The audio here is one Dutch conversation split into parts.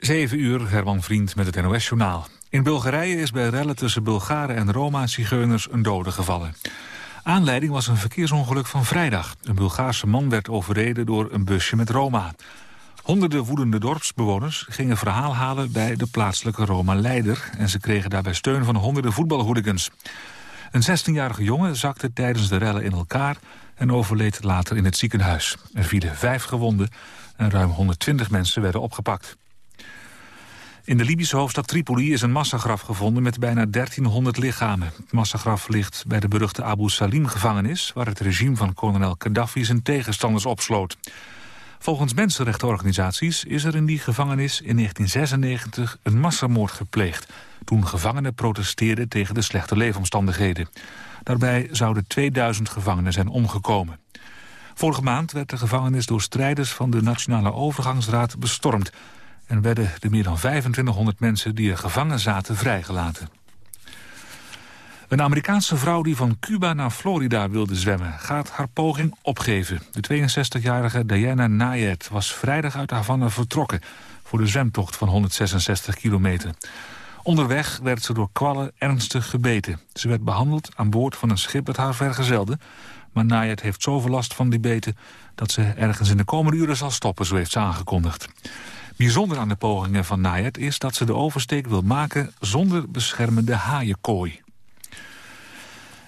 7 uur, Herman Vriend met het NOS-journaal. In Bulgarije is bij rellen tussen Bulgaren en Roma-zigeuners een dode gevallen. Aanleiding was een verkeersongeluk van vrijdag. Een Bulgaarse man werd overreden door een busje met Roma. Honderden woedende dorpsbewoners gingen verhaal halen bij de plaatselijke Roma-leider... en ze kregen daarbij steun van honderden voetbalhooligans. Een 16-jarige jongen zakte tijdens de rellen in elkaar... en overleed later in het ziekenhuis. Er vielen vijf gewonden en ruim 120 mensen werden opgepakt. In de Libische hoofdstad Tripoli is een massagraf gevonden met bijna 1300 lichamen. Het massagraf ligt bij de beruchte Abu Salim-gevangenis... waar het regime van kolonel Gaddafi zijn tegenstanders opsloot. Volgens mensenrechtenorganisaties is er in die gevangenis in 1996 een massamoord gepleegd... toen gevangenen protesteerden tegen de slechte leefomstandigheden. Daarbij zouden 2000 gevangenen zijn omgekomen. Vorige maand werd de gevangenis door strijders van de Nationale Overgangsraad bestormd en werden de meer dan 2500 mensen die er gevangen zaten vrijgelaten. Een Amerikaanse vrouw die van Cuba naar Florida wilde zwemmen... gaat haar poging opgeven. De 62-jarige Diana Nayet was vrijdag uit Havana vertrokken... voor de zwemtocht van 166 kilometer. Onderweg werd ze door kwallen ernstig gebeten. Ze werd behandeld aan boord van een schip dat haar vergezelde... maar Nayet heeft zoveel last van die beten... dat ze ergens in de komende uren zal stoppen, zo heeft ze aangekondigd. Bijzonder aan de pogingen van Nayet is dat ze de oversteek wil maken zonder beschermende haaienkooi.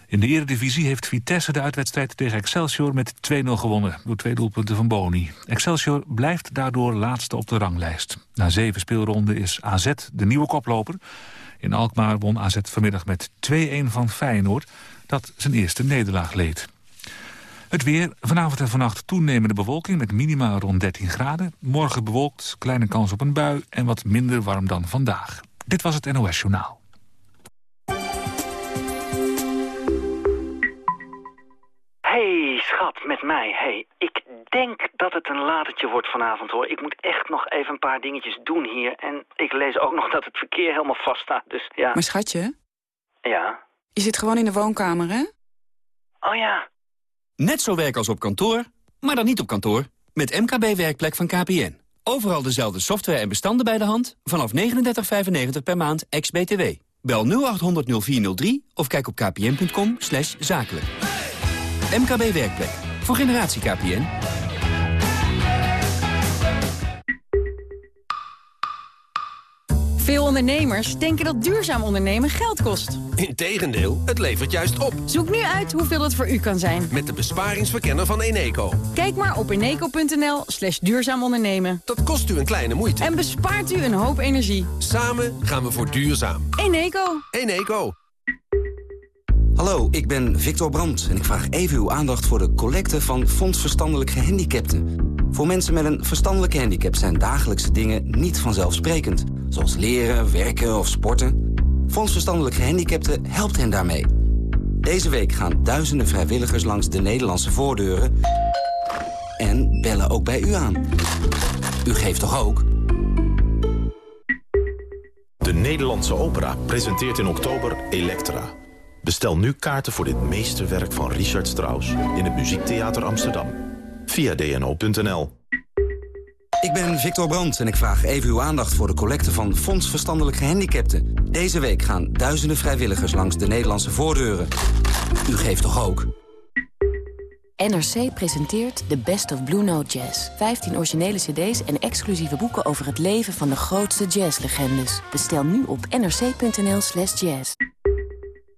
In de eredivisie heeft Vitesse de uitwedstrijd tegen Excelsior met 2-0 gewonnen. Door twee doelpunten van Boni. Excelsior blijft daardoor laatste op de ranglijst. Na zeven speelronden is AZ de nieuwe koploper. In Alkmaar won AZ vanmiddag met 2-1 van Feyenoord... dat zijn eerste nederlaag leed. Het weer, vanavond en vannacht toenemende bewolking met minima rond 13 graden. Morgen bewolkt, kleine kans op een bui en wat minder warm dan vandaag. Dit was het NOS Journaal. Hey, schat, met mij. Hey, ik denk dat het een latertje wordt vanavond, hoor. Ik moet echt nog even een paar dingetjes doen hier. En ik lees ook nog dat het verkeer helemaal vast staat, dus ja. Maar schatje? Ja? Je zit gewoon in de woonkamer, hè? Oh ja. Net zo werk als op kantoor, maar dan niet op kantoor. Met MKB Werkplek van KPN. Overal dezelfde software en bestanden bij de hand. Vanaf 39,95 per maand, ex-BTW. Bel 0800 0403 of kijk op kpn.com zakelijk. MKB Werkplek. Voor generatie KPN. Veel ondernemers denken dat duurzaam ondernemen geld kost. Integendeel, het levert juist op. Zoek nu uit hoeveel het voor u kan zijn. Met de besparingsverkenner van Eneco. Kijk maar op eneco.nl slash duurzaam ondernemen. Dat kost u een kleine moeite. En bespaart u een hoop energie. Samen gaan we voor duurzaam. Eneco. Eneco. Hallo, ik ben Victor Brandt en ik vraag even uw aandacht voor de collecte van Fonds Verstandelijk Gehandicapten. Voor mensen met een verstandelijke handicap zijn dagelijkse dingen niet vanzelfsprekend. Zoals leren, werken of sporten. Fonds Verstandelijk Gehandicapten helpt hen daarmee. Deze week gaan duizenden vrijwilligers langs de Nederlandse voordeuren... en bellen ook bij u aan. U geeft toch ook? De Nederlandse Opera presenteert in oktober Elektra. Bestel nu kaarten voor dit meesterwerk van Richard Strauss... in het Muziektheater Amsterdam via dno.nl. Ik ben Victor Brandt en ik vraag even uw aandacht voor de collecte van Fonds Verstandelijk Gehandicapten. Deze week gaan duizenden vrijwilligers langs de Nederlandse voordeuren. U geeft toch ook? NRC presenteert The Best of Blue Note Jazz. 15 originele cd's en exclusieve boeken over het leven van de grootste jazzlegendes. Bestel nu op nrc.nl slash jazz.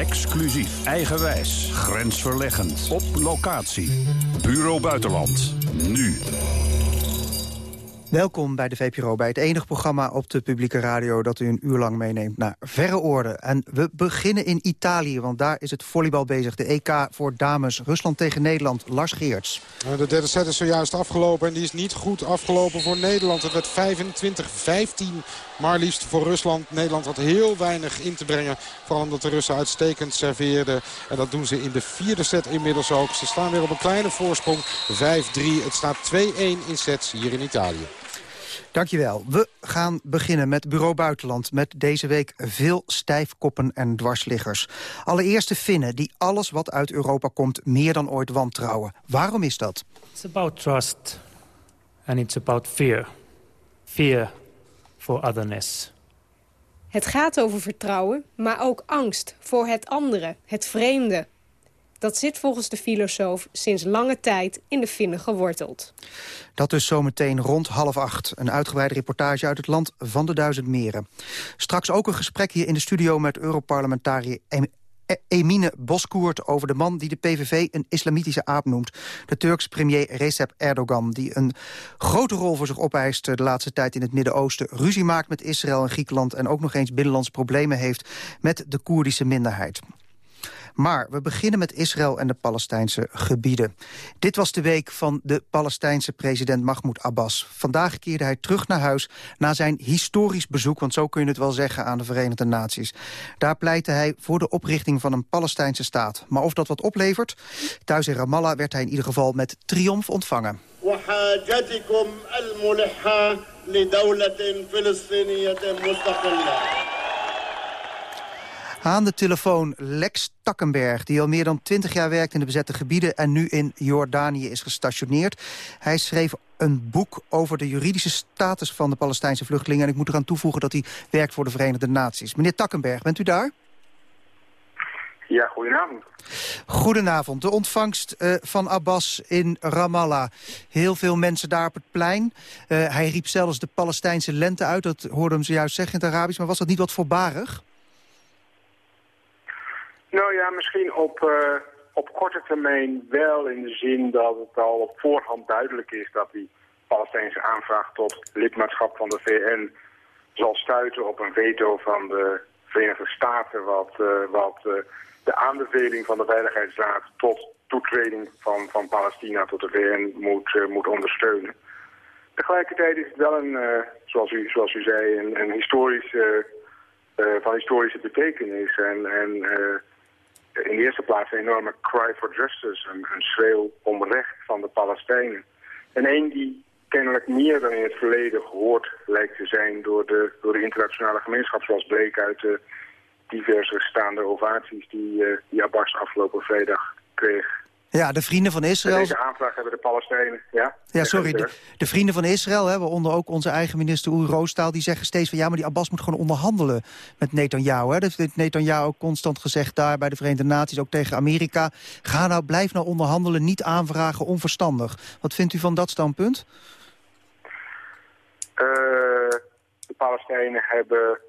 Exclusief, eigenwijs, grensverleggend, op locatie. Bureau Buitenland, nu. Welkom bij de VPRO, bij het enige programma op de publieke radio... dat u een uur lang meeneemt naar verre oorden. En we beginnen in Italië, want daar is het volleybal bezig. De EK voor dames, Rusland tegen Nederland, Lars Geerts. De derde set is zojuist afgelopen en die is niet goed afgelopen voor Nederland. Het werd 25-15, maar liefst voor Rusland. Nederland had heel weinig in te brengen, vooral omdat de Russen uitstekend serveerden. En dat doen ze in de vierde set inmiddels ook. Ze staan weer op een kleine voorsprong, 5-3. Het staat 2-1 in sets hier in Italië. Dankjewel. We gaan beginnen met Bureau Buitenland... met deze week veel stijfkoppen en dwarsliggers. Allereerst de Finnen, die alles wat uit Europa komt... meer dan ooit wantrouwen. Waarom is dat? It's about trust. And it's about fear. Fear for otherness. Het gaat over vertrouwen, maar ook angst voor het andere, het vreemde. Dat zit volgens de filosoof sinds lange tijd in de Finnen geworteld. Dat dus zometeen rond half acht. Een uitgebreide reportage uit het land van de duizend meren. Straks ook een gesprek hier in de studio met Europarlementariër Emine Boskoert over de man die de PVV een islamitische aap noemt. De Turks premier Recep Erdogan, die een grote rol voor zich opeist de laatste tijd in het Midden-Oosten. Ruzie maakt met Israël en Griekenland en ook nog eens binnenlands problemen heeft met de Koerdische minderheid. Maar we beginnen met Israël en de Palestijnse gebieden. Dit was de week van de Palestijnse president Mahmoud Abbas. Vandaag keerde hij terug naar huis na zijn historisch bezoek... want zo kun je het wel zeggen aan de Verenigde Naties. Daar pleitte hij voor de oprichting van een Palestijnse staat. Maar of dat wat oplevert? Thuis in Ramallah werd hij in ieder geval met triomf ontvangen. Aan de telefoon Lex Takkenberg, die al meer dan twintig jaar werkt in de bezette gebieden... en nu in Jordanië is gestationeerd. Hij schreef een boek over de juridische status van de Palestijnse vluchtelingen. En ik moet eraan toevoegen dat hij werkt voor de Verenigde Naties. Meneer Takkenberg, bent u daar? Ja, goedenavond. Goedenavond. De ontvangst uh, van Abbas in Ramallah. Heel veel mensen daar op het plein. Uh, hij riep zelfs de Palestijnse lente uit. Dat hoorde hem zojuist zeggen in het Arabisch. Maar was dat niet wat voorbarig? Nou ja, misschien op, uh, op korte termijn wel in de zin dat het al op voorhand duidelijk is dat die Palestijnse aanvraag tot lidmaatschap van de VN zal stuiten op een veto van de Verenigde Staten wat, uh, wat uh, de aanbeveling van de Veiligheidsraad tot toetreding van, van Palestina tot de VN moet, moet ondersteunen. Tegelijkertijd is het wel een, zoals, u, zoals u zei, een, een historische, van historische betekenis en, en in de eerste plaats een enorme cry for justice, een, schreeuw om recht van de Palestijnen. En één die kennelijk meer dan in het verleden gehoord lijkt te zijn door de, door de internationale gemeenschap, zoals bleek uit de diverse staande ovaties die, uh, die Abbas afgelopen vrijdag kreeg. Ja, de vrienden van Israël... Deze aanvraag hebben de Palestijnen, ja? Ja, sorry, de, de, vrienden van Israël, hè, waaronder ook onze eigen minister Oer Roostaal... die zeggen steeds van ja, maar die Abbas moet gewoon onderhandelen met Netanyahu. Hè. Dat heeft Netanyahu ook constant gezegd daar bij de Verenigde Naties, ook tegen Amerika. Ga nou, blijf nou onderhandelen, niet aanvragen, onverstandig. Wat vindt u van dat standpunt? Uh, de Palestijnen hebben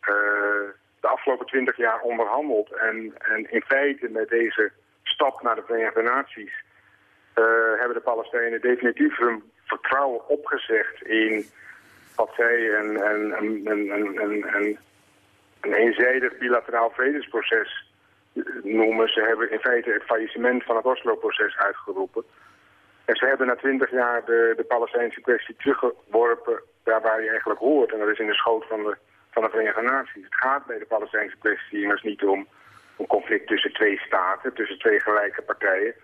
uh, de afgelopen twintig jaar onderhandeld. En, en in feite met deze stap naar de Verenigde Naties... Uh, hebben de Palestijnen definitief hun vertrouwen opgezegd in wat zij een, een, een, een, een, een eenzijdig bilateraal vredesproces noemen. Ze hebben in feite het faillissement van het Oslo-proces uitgeroepen. En ze hebben na twintig jaar de, de Palestijnse kwestie teruggeworpen daar waar hij eigenlijk hoort. En dat is in de schoot van de, van de Verenigde Naties. Het gaat bij de Palestijnse kwestie immers niet om een conflict tussen twee staten, tussen twee gelijke partijen.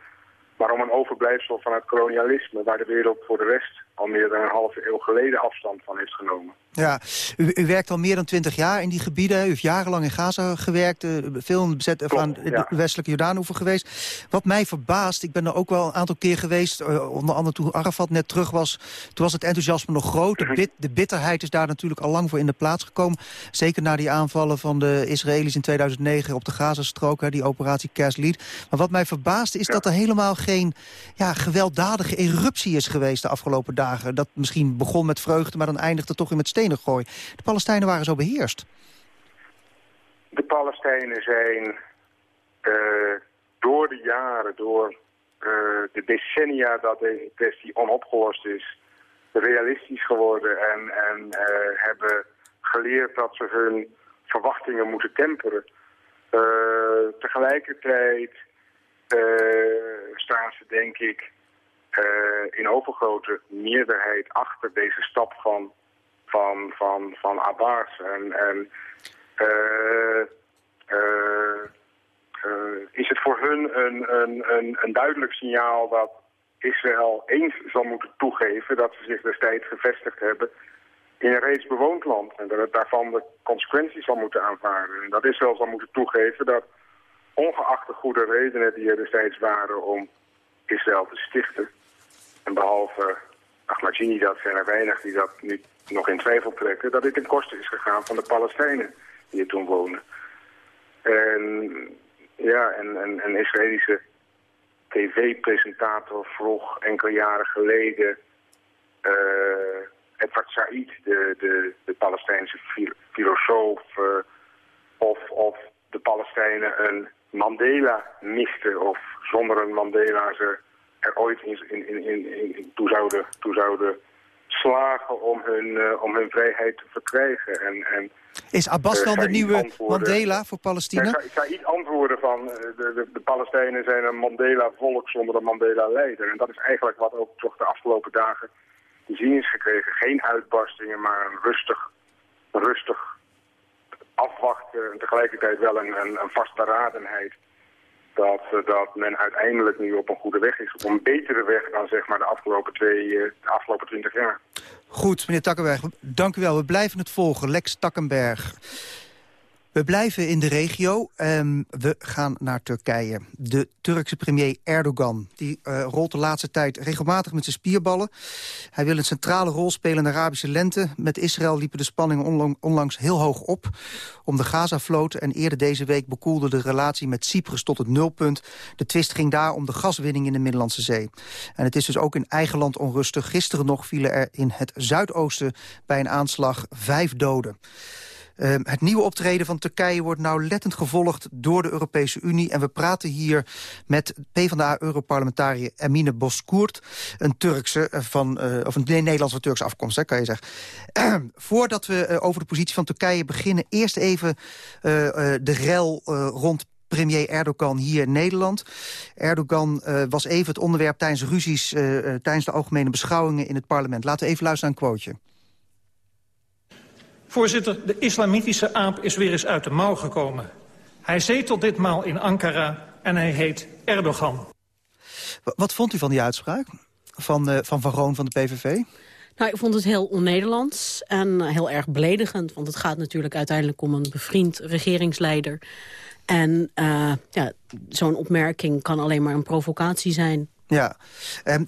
Maar om een overblijfsel van het kolonialisme waar de wereld voor de rest al meer dan een halve eeuw geleden afstand van heeft genomen. Ja, u, u, werkt al meer dan twintig jaar in die gebieden. U heeft jarenlang in Gaza gewerkt, uh, veel in bezet van de westelijke Jordaanoever geweest. Wat mij verbaast, ik ben er ook wel een aantal keer geweest, uh, onder andere toen Arafat net terug was. Toen was het enthousiasme nog groot. De, bit, de, bitterheid is daar natuurlijk al lang voor in de plaats gekomen. Zeker na die aanvallen van de Israëli's in 2009 op de Gazastrook, die operatie Lead. Maar wat mij verbaast is dat er helemaal geen ja, gewelddadige eruptie is geweest de afgelopen dagen dat misschien begon met vreugde, maar dan eindigde toch in met stenen gooi. De Palestijnen waren zo beheerst. De Palestijnen zijn uh, door de jaren, door uh, de decennia dat deze kwestie onopgelost is, realistisch geworden en, en eh, hebben geleerd dat ze hun verwachtingen moeten temperen. Eh, tegelijkertijd eh, staan ze denk ik in overgrote meerderheid achter deze stap van, van, van, van Abbas. En, en is het voor hun een, een, een, een duidelijk signaal dat Israël eens zal moeten toegeven dat ze zich destijds gevestigd hebben in een reeds bewoond land. En dat het daarvan de consequenties zal moeten aanvaarden. En dat Israël zal moeten toegeven dat ongeacht de goede redenen die er destijds waren om Israël te stichten. En behalve Ahmadinejad zijn er weinig die dat nu nog in twijfel trekken. Dat dit ten koste is gegaan van de Palestijnen die er toen wonen. En ja, en, en, en Israëlische tv-presentator vroeg enkele jaren geleden... Uh, Edward Said, de, de, de Palestijnse filosoof... Uh, of, of de Palestijnen een Mandela misten... of zonder een Mandela ze er ooit in, in, in, in, toe, zouden, toe zouden slagen om hun, uh, om hun vrijheid te verkrijgen. En, en, is Abbas dan de nieuwe Mandela voor Palestina? Ik zou iets antwoorden van uh, de, de, de, Palestijnen zijn een Mandela-volk zonder een Mandela-leider. En dat is eigenlijk wat ook toch de afgelopen dagen te zien is gekregen. Geen uitbarstingen, maar een rustig, rustig afwachten en tegelijkertijd wel een, een, een vastberadenheid dat, eh, dat men uiteindelijk nu op een goede weg is. Op een betere weg dan zeg maar de afgelopen, twee, eh, de afgelopen twintig jaar. Goed, meneer Takkenberg, dank u wel. We blijven het volgen. Lex Takkenberg. We blijven in de regio. Um, we gaan naar Turkije. De Turkse premier Erdogan die, uh, rolt de laatste tijd regelmatig met zijn spierballen. Hij wil een centrale rol spelen in de Arabische lente. Met Israël liepen de spanningen onlangs heel hoog op om de Gaza-vloot. En eerder deze week bekoelde de relatie met Cyprus tot het nulpunt. De twist ging daar om de gaswinning in de Middellandse Zee. En het is dus ook in eigen land onrustig. Gisteren nog vielen er in het zuidoosten bij een aanslag vijf doden. Ehm, het nieuwe optreden van Turkije wordt nauwlettend gevolgd door de Europese Unie. En we praten hier met PvdA-europarlementariër Emine Boskoert. Een Turkse eh, van, uh, of een Nederlandse Turkse afkomst, hè, kan je zeggen. Voordat we uh, over de positie van Turkije beginnen, eerst even de rel rond premier Erdogan hier in Nederland. Erdogan was even het onderwerp tijdens ruzies... Tijdens de algemene beschouwingen in het parlement. Laten we even luisteren naar een quoteje. Voorzitter, de islamitische aap is weer eens uit de mouw gekomen. Hij zetelt ditmaal in Ankara en hij heet Erdogan. Wat vond u van die uitspraak van, uh, van Van Roon van de PVV? Nou, ik vond het heel on-Nederlands en heel erg beledigend. Want het gaat natuurlijk uiteindelijk om een bevriend regeringsleider. En uh, ja, zo'n opmerking kan alleen maar een provocatie zijn. Ja, um,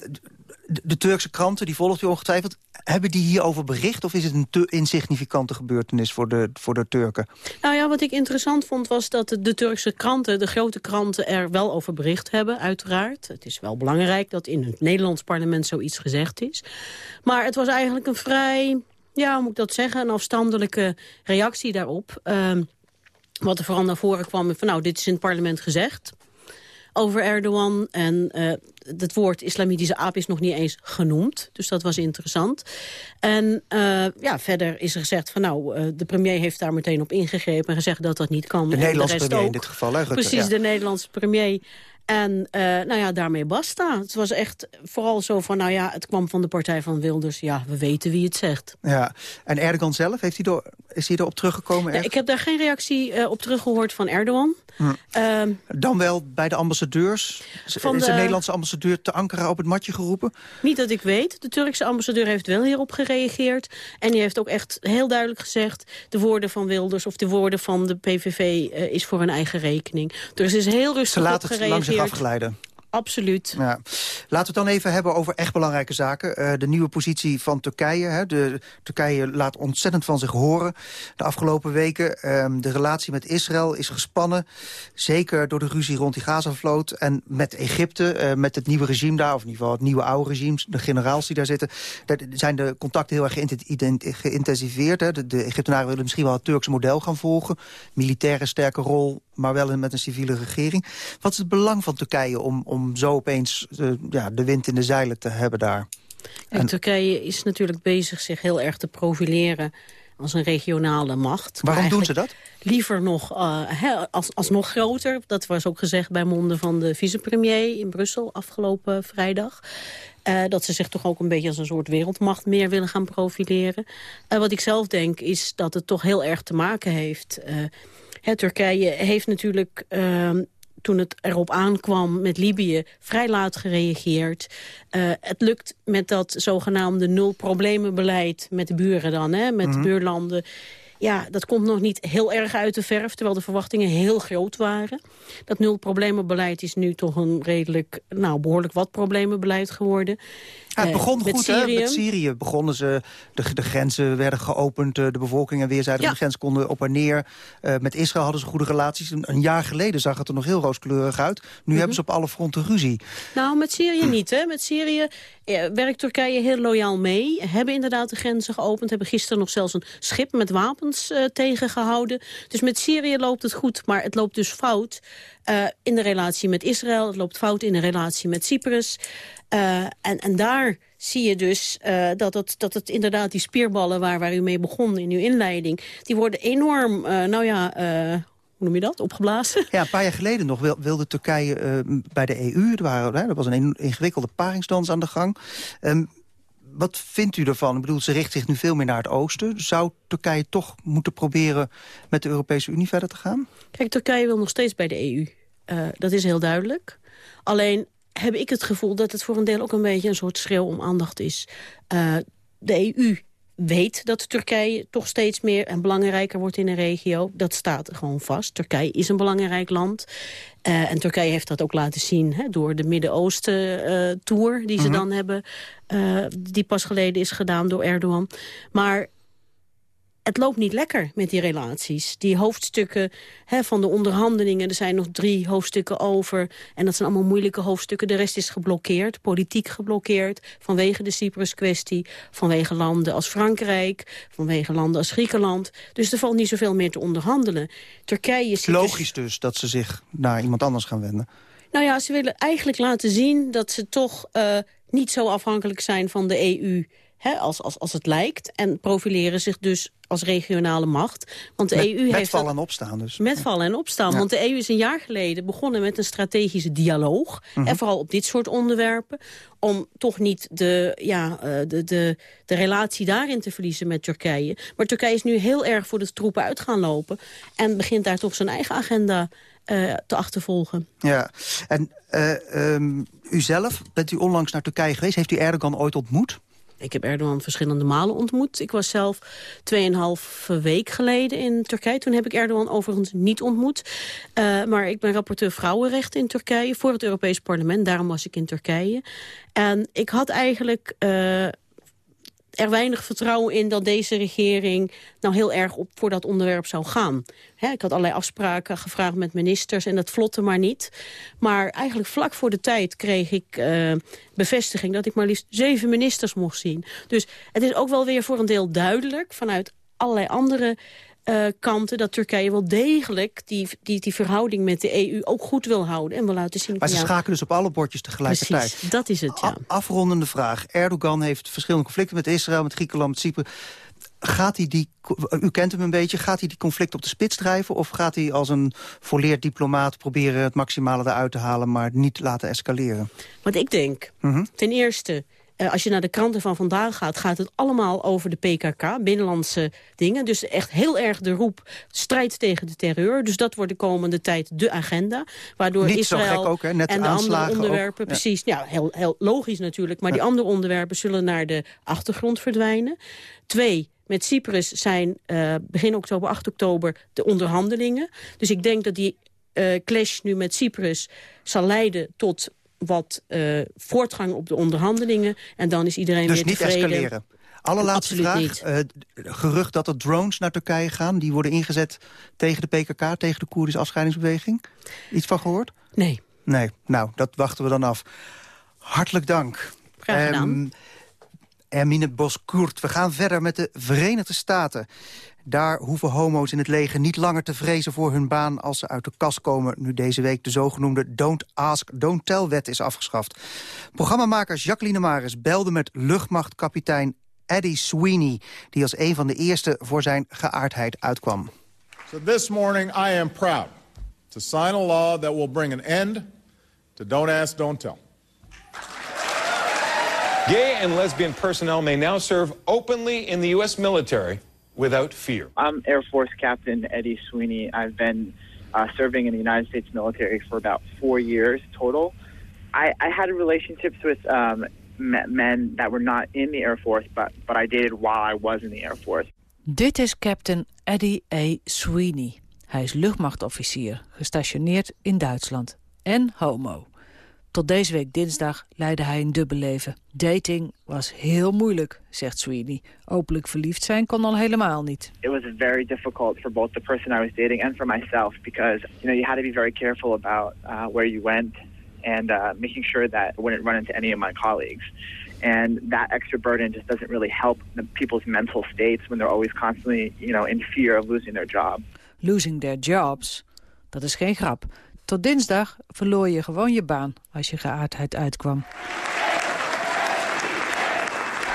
de Turkse kranten, die volgt u ongetwijfeld... hebben die hierover bericht of is het een te insignificante gebeurtenis voor de, voor de Turken? Nou ja, wat ik interessant vond was dat de, Turkse kranten... de grote kranten er wel over bericht hebben, uiteraard. Het is wel belangrijk dat in het Nederlands parlement zoiets gezegd is. Maar het was eigenlijk een vrij, ja, hoe moet ik dat zeggen... een afstandelijke reactie daarop... Uh, wat er vooral naar voren kwam van nou, dit is in het parlement gezegd over Erdogan. En uh, het woord islamitische aap is nog niet eens genoemd. Dus dat was interessant. En uh, ja, verder is er gezegd van nou, uh, de premier heeft daar meteen op ingegrepen... en gezegd dat dat niet kan. De Nederlandse premier ook. in dit geval, hè, Precies, de Nederlandse premier. En uh, nou ja, daarmee basta. Het was echt vooral zo van, nou ja, het kwam van de partij van Wilders. Ja, we weten wie het zegt. Ja, en Erdogan zelf, heeft hij door, is hij erop teruggekomen? Ik heb daar geen reactie uh, op teruggehoord van Erdogan. Hm. Uh, Dan wel bij de ambassadeurs? Van is de, de, Nederlandse ambassadeur te Ankara op het matje geroepen? Niet dat ik weet. De Turkse ambassadeur heeft wel hierop gereageerd. En die heeft ook echt heel duidelijk gezegd... de woorden van Wilders of de woorden van de PVV uh, is voor hun eigen rekening. Dus is heel rustig op gereageerd afgeleiden. Absoluut. Ja. Laten we het dan even hebben over echt belangrijke zaken. Uh, de nieuwe positie van Turkije. Hè. De, Turkije laat ontzettend van zich horen de afgelopen weken. Um, de relatie met Israël is gespannen. Zeker door de ruzie rond die Gazavloot. En met Egypte, uh, met het nieuwe regime daar... of in ieder geval het nieuwe oude regime, de generaals die daar zitten... daar zijn de contacten heel erg geïntensiveerd. Hè. De, de Egyptenaren willen misschien wel het Turkse model gaan volgen. Militaire sterke rol, maar wel met een civiele regering. Wat is het belang van Turkije om, om zo opeens uh, ja, de wind in de zeilen te hebben daar? En Turkije is natuurlijk bezig zich heel erg te profileren als een regionale macht. Waarom doen ze dat? Liever nog, uh, als, als nog groter. Dat was ook gezegd bij monden van de vicepremier in Brussel afgelopen vrijdag. Uh, dat ze zich toch ook een beetje als een soort wereldmacht meer willen gaan profileren. Uh, wat ik zelf denk is dat het toch heel erg te maken heeft... Turkije heeft natuurlijk ehm, toen het erop aankwam met Libië vrij laat gereageerd. Uh, het lukt met dat zogenaamde nul-problemen-beleid met de buren dan, hè, met mm buurlanden ja, dat komt nog niet heel erg uit de verf... terwijl de verwachtingen heel groot waren. Dat nul-problemenbeleid is nu toch een redelijk... nou, behoorlijk wat problemenbeleid geworden. Ja, het begon goed, Syrië. Hè? Met Syrië begonnen ze, de, de grenzen werden geopend... de bevolking en weerzijde van de grens konden op en neer. Uh, met Israël hadden ze goede relaties. Een, een, jaar geleden zag het er nog heel rooskleurig uit. Nu mhm. hebben ze op alle fronten ruzie. Nou, met Syrië niet, hè. Met Syrië werkt Turkije heel loyaal mee. Hebben inderdaad de grenzen geopend. Hebben gisteren nog zelfs een schip met wapens uh, tegengehouden. Dus met Syrië loopt het goed, maar het loopt dus fout... Uh, in de relatie met Israël. Het loopt fout in de relatie met Cyprus. Uh, en, en daar zie je dus uh, dat, het, dat het inderdaad die spierballen waar, waar u mee begon in uw inleiding... die worden enorm, nou ja, hoe noem je dat, opgeblazen? Ja, een paar jaar geleden nog wilde Turkije bij de EU. Er, was een ingewikkelde paringsdans aan de gang. Um, wat vindt u ervan? Ik bedoel, ze richt zich nu veel meer naar het oosten. Zou Turkije toch moeten proberen met de Europese Unie verder te gaan? Kijk, Turkije wil nog steeds bij de EU. Uh, dat is heel duidelijk. Alleen heb ik het gevoel dat het voor een deel ook een beetje een soort schreeuw om aandacht is. Uh, de EU weet dat Turkije toch steeds meer en belangrijker wordt in de regio. Dat staat gewoon vast. Turkije is een belangrijk land. Uh, en Turkije heeft dat ook laten zien hè, door de Midden-Oosten-tour... die ze mhm. dan hebben, uh, die pas geleden is gedaan door Erdogan. Maar het loopt niet lekker met die relaties. Die hoofdstukken hè, van de onderhandelingen, er zijn nog drie hoofdstukken over. En dat zijn allemaal moeilijke hoofdstukken. De rest is geblokkeerd, politiek geblokkeerd. Vanwege de Cyprus-kwestie, vanwege landen als Frankrijk... vanwege landen als Griekenland. Dus er valt niet zoveel meer te onderhandelen. Turkije is Logisch dus... dus dat ze zich naar iemand anders gaan wenden. Nou ja, ze willen eigenlijk laten zien dat ze toch uh, niet zo afhankelijk zijn van de EU hè, als, als, als het lijkt. En profileren zich dus als regionale macht. Want de met, EU met heeft vallen en opstaan dus. Met vallen en opstaan. Want de EU is een jaar geleden begonnen met een strategische dialoog. Mhm. En vooral op dit soort onderwerpen. Om toch niet de, ja, uh, de, de, de relatie daarin te verliezen met Turkije. Maar Turkije is nu heel erg voor de troepen uit gaan lopen. En begint daar toch zijn eigen agenda uh, te achtervolgen. Ja, en uh, um, u zelf, bent u onlangs naar Turkije geweest? Heeft u Erdogan ooit ontmoet? Ik heb Erdogan verschillende malen ontmoet. Ik was zelf 2,5 week geleden in Turkije. Toen heb ik Erdogan overigens niet ontmoet. Uh, maar ik ben rapporteur vrouwenrechten in Turkije voor het Europees Parlement. Daarom was ik in Turkije. En ik had eigenlijk uh, er weinig vertrouwen in dat deze regering nou heel erg op voor dat onderwerp zou gaan. ik had allerlei afspraken gevraagd met ministers en dat vlotte maar niet. Maar eigenlijk vlak voor de tijd kreeg ik uh, bevestiging dat ik maar liefst zeven ministers mocht zien. Dus het is ook wel weer voor een deel duidelijk vanuit allerlei andere uh, kanten dat Turkije wel degelijk die, die, die verhouding met de EU ook goed wil houden. En wil laten zien... Maar ze schakelen dus op alle bordjes tegelijkertijd. Precies, dat is het, ja. afrondende vraag. Erdogan heeft verschillende conflicten met Israël, met Griekenland, met Cyprus. Gaat hij die, u kent hem een beetje, gaat hij die conflict op de spits drijven... of gaat hij als een volleerd diplomaat proberen het maximale eruit te halen... maar niet laten escaleren? Wat ik denk, mhm. ten eerste uh, als je naar de kranten van vandaag gaat, gaat het allemaal over de PKK, binnenlandse dingen. Dus echt heel erg de roep strijd tegen de terreur. Dus dat wordt de komende tijd de agenda. Waardoor Niet Israël ook, hè? Net en de andere onderwerpen, precies, ja. heel, heel logisch natuurlijk. Maar die andere onderwerpen zullen naar de achtergrond verdwijnen. Twee, met Cyprus zijn uh, begin oktober, 8 oktober de onderhandelingen. Dus ik denk dat die uh, clash nu met Cyprus zal leiden tot wat uh, voortgang op de onderhandelingen. En dan is iedereen dus weer tevreden. Dus niet escaleren? Allerlaatste vraag. Uh, gerucht dat er drones naar Turkije gaan. Die worden ingezet tegen de PKK, tegen de Koerdische afscheidingsbeweging. Iets van gehoord? Nee. Nee, nou, dat wachten we dan af. Hartelijk dank. Graag gedaan. Um, Hermine Boskoert. We gaan verder met de Verenigde Staten. Daar hoeven homo's in het leger niet langer te vrezen voor hun baan... als ze uit de kast komen nu deze week de zogenoemde Don't Ask, Don't Tell-wet is afgeschaft. Programmamaker Jacqueline Maris belde met luchtmachtkapitein Eddie Sweeney... die als een van de eerste voor zijn geaardheid uitkwam. So this morning I am proud to sign a law that will bring an end to Don't Ask, Don't Tell. Gay and lesbian personnel may now serve openly in the U.S. military without fear. I'm Air Force Captain Eddie Sweeney. I've been uh, serving in the United States military for about four years total. I, I had relationships with um, men that were not in the Air Force, but, but I dated while I was in the Air Force. Dit is Captain Eddie A. Sweeney. Hij is luchtmachtofficier, gestationeerd in Duitsland. En homo. Tot deze week dinsdag leidde hij een dubbel leven. Dating was heel moeilijk, zegt Sweeney. Openlijk verliefd zijn kon al helemaal niet. It was very difficult for both the person I was dating and for myself because you know you had to be very careful about uh, where you went and uh, making sure that I wouldn't run into any of my colleagues. And that extra burden just doesn't really help the people's mental states when they're always constantly, you know, in fear of losing their job. Losing their jobs, dat is geen grap. Tot dinsdag verloor je gewoon je baan als je geaardheid uitkwam.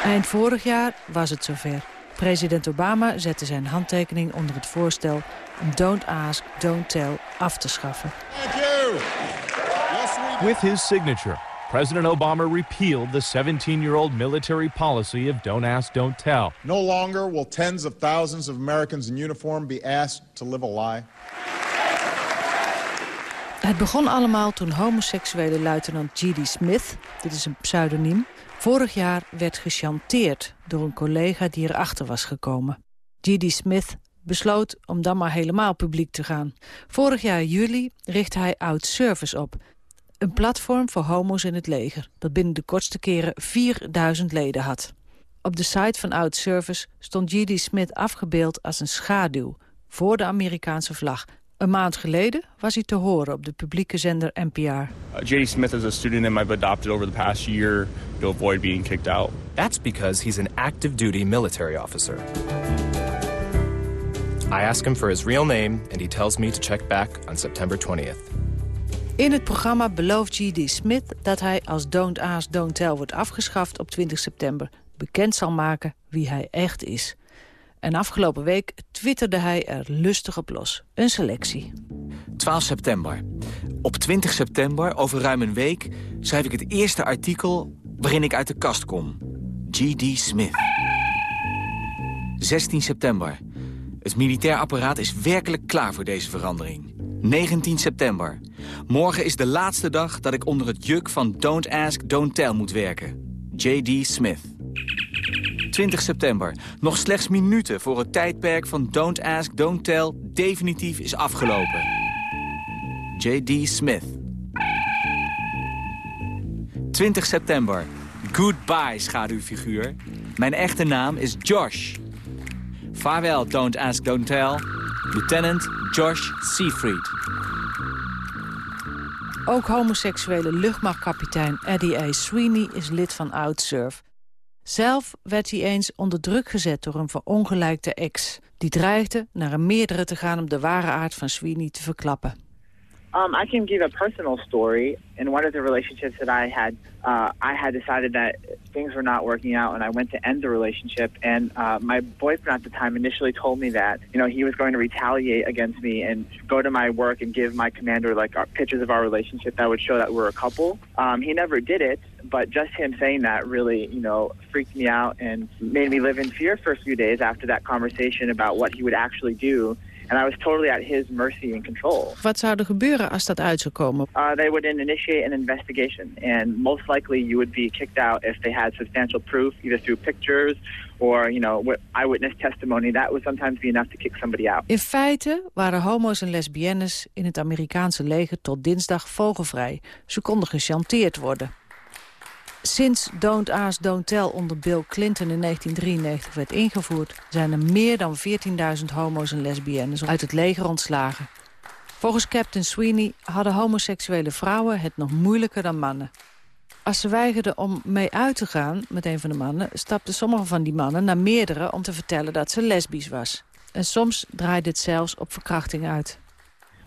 Eind vorig jaar was het zover. President Obama zette zijn handtekening onder het voorstel om Don't Ask, Don't Tell af te schaffen. With his signature, President Obama repealed the 17-year-old military policy of don't ask, don't tell. No longer will tens of thousands of Americans in uniform be asked to live a lie. Het begon allemaal toen homoseksuele luitenant G.D. Smith, dit is een pseudoniem, vorig jaar werd gechanteerd door een collega die erachter was gekomen. G.D. Smith besloot om dan maar helemaal publiek te gaan. Vorig jaar juli richtte hij Out Service op, een platform voor homo's in het leger... dat binnen de kortste keren 4000 leden had. Op de site van Out Service stond G.D. Smith afgebeeld als een schaduw... voor de Amerikaanse vlag. Een maand geleden was hij te horen op de publieke zender NPR. Uh, J.D. Smith is a student in I've adopted over the past year to avoid being kicked out. That's because he's an active duty military officer. I ask him for his real name and he tells me to check back on September 20th. In het programma belooft G.D. Smith dat hij als Don't Ask, Don't Tell wordt afgeschaft op 20 september bekend zal maken wie hij echt is. En afgelopen week twitterde hij er lustig op los. Een selectie. 12 september. Op 20 september, over ruim een week, schrijf ik het eerste artikel waarin ik uit de kast kom. G.D. Smith. 16 september. Het militair apparaat is werkelijk klaar voor deze verandering. 19 september. Morgen is de laatste dag dat ik onder het juk van Don't Ask, Don't Tell moet werken. J.D. Smith. 20 september. Nog slechts minuten voor het tijdperk van Don't Ask, Don't Tell definitief is afgelopen. J.D. Smith. 20 september. Goodbye, schaduwfiguur. Mijn echte naam is Josh. Vaarwel, Don't Ask, Don't Tell. Lieutenant Josh Seafried. Ook homoseksuele luchtmachtkapitein Eddie A. Sweeney is lid van OutSurf. Zelf werd hij eens onder druk gezet door een verongelijkte ex... die dreigde naar een meerdere te gaan om de ware aard van Sweeney te verklappen. Um, I can give a personal story. In one of the relationships that I had, uh, I had decided that things were not working out, and I went to end the relationship. And uh, my boyfriend at the time initially told me that you know he was going to retaliate against me and go to my work and give my commander like our, pictures of our relationship that would show that we're a couple. Um, he never did it, but just him saying that really you know freaked me out and made me live in fear for a few days after that conversation about what he would actually do. And I was totally at his mercy and control. Wat zou er gebeuren als dat uit zou komen? Uh, they would initiate an investigation. And most likely you would be kicked out if they had substantial proof, either through pictures or, you know, eyewitness testimony. That would sometimes be enough to kick somebody out. In feite waren homo's en lesbiennes in het Amerikaanse leger tot dinsdag vogelvrij. Ze konden gechanteerd worden. Sinds Don't Ask, Don't Tell onder Bill Clinton in 1993 werd ingevoerd... zijn er meer dan 14.000 homo's en lesbiennes uit het leger ontslagen. Volgens Captain Sweeney hadden homoseksuele vrouwen het nog moeilijker dan mannen. Als ze weigerden om mee uit te gaan met een van de mannen... stapten sommige van die mannen naar meerdere om te vertellen dat ze lesbisch was. En soms draaide het zelfs op verkrachting uit.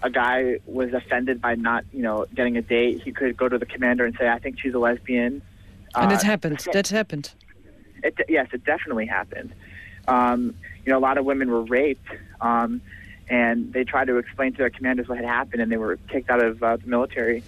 A guy was offended by not, you know, getting a date. He could go to the commander and say, I think she's a lesbian. And it happened. That happened. It, yes, it definitely happened. Um, you know, a lot of women were raped, um, and they tried to explain to their commanders what had happened, and they were kicked out of uh, the military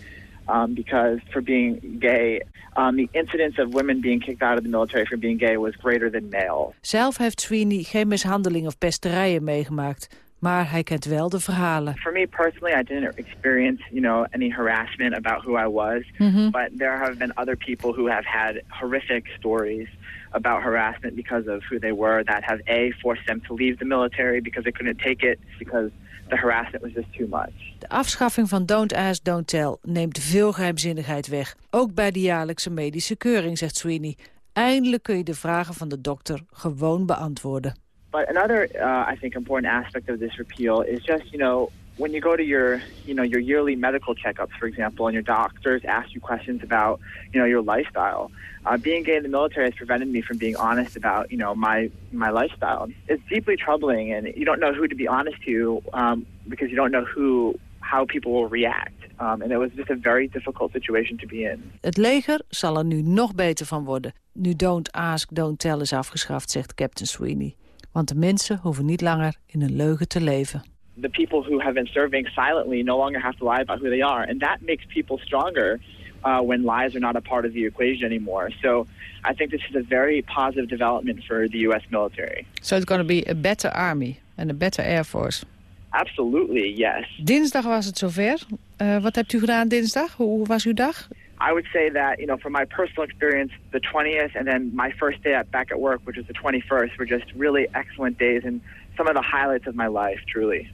um, because for being gay. Um, the incidence of women being kicked out of the military for being gay was greater than male. Zelf heeft Sweeney geen mishandeling of pesterijen meegemaakt. Maar hij kent wel de verhalen. For me personally, I didn't experience, you know, any harassment about who I was. Mhm. But there have been other people who have had horrific stories about harassment because of who they were that have A, forced them to leave the military because they couldn't take it because the harassment was just too much. De afschaffing van Don't Ask, Don't Tell neemt veel geheimzinnigheid weg. Ook bij de jaarlijkse medische keuring, zegt Sweeney. Eindelijk kun je de vragen van de dokter gewoon beantwoorden. But another, uh, I think, important aspect of this repeal is just, you know, when you go to your, you know, your yearly medical checkups, for example, and your doctors ask you questions about, you know, your lifestyle. Uh, being gay in the military has prevented me from being honest about, you know, my my lifestyle. It's deeply troubling, and you don't know who to be honest to um, because you don't know who, how people will react. Um, and it was just a very difficult situation to be in. Het leger zal er nu nog beter van worden. Nu Don't Ask, Don't Tell is afgeschaft, zegt Captain Sweeney. Want de mensen hoeven niet langer in een leugen te leven. the people who have been serving silently no longer have to lie about who they are. And that makes people stronger uh, when lies are not a part of the equation anymore. So I think this is a very positive development for the U.S. military. So it's going to be a better army and a better air force. Absolutely, yes. Dinsdag was het zover. Eh, wat hebt u gedaan dinsdag? Hoe was uw dag? I would say that, you know, from my personal experience, the 20th and then my first day at, back at work, which was the 21st, were just really excellent days and some of the highlights of my life, truly.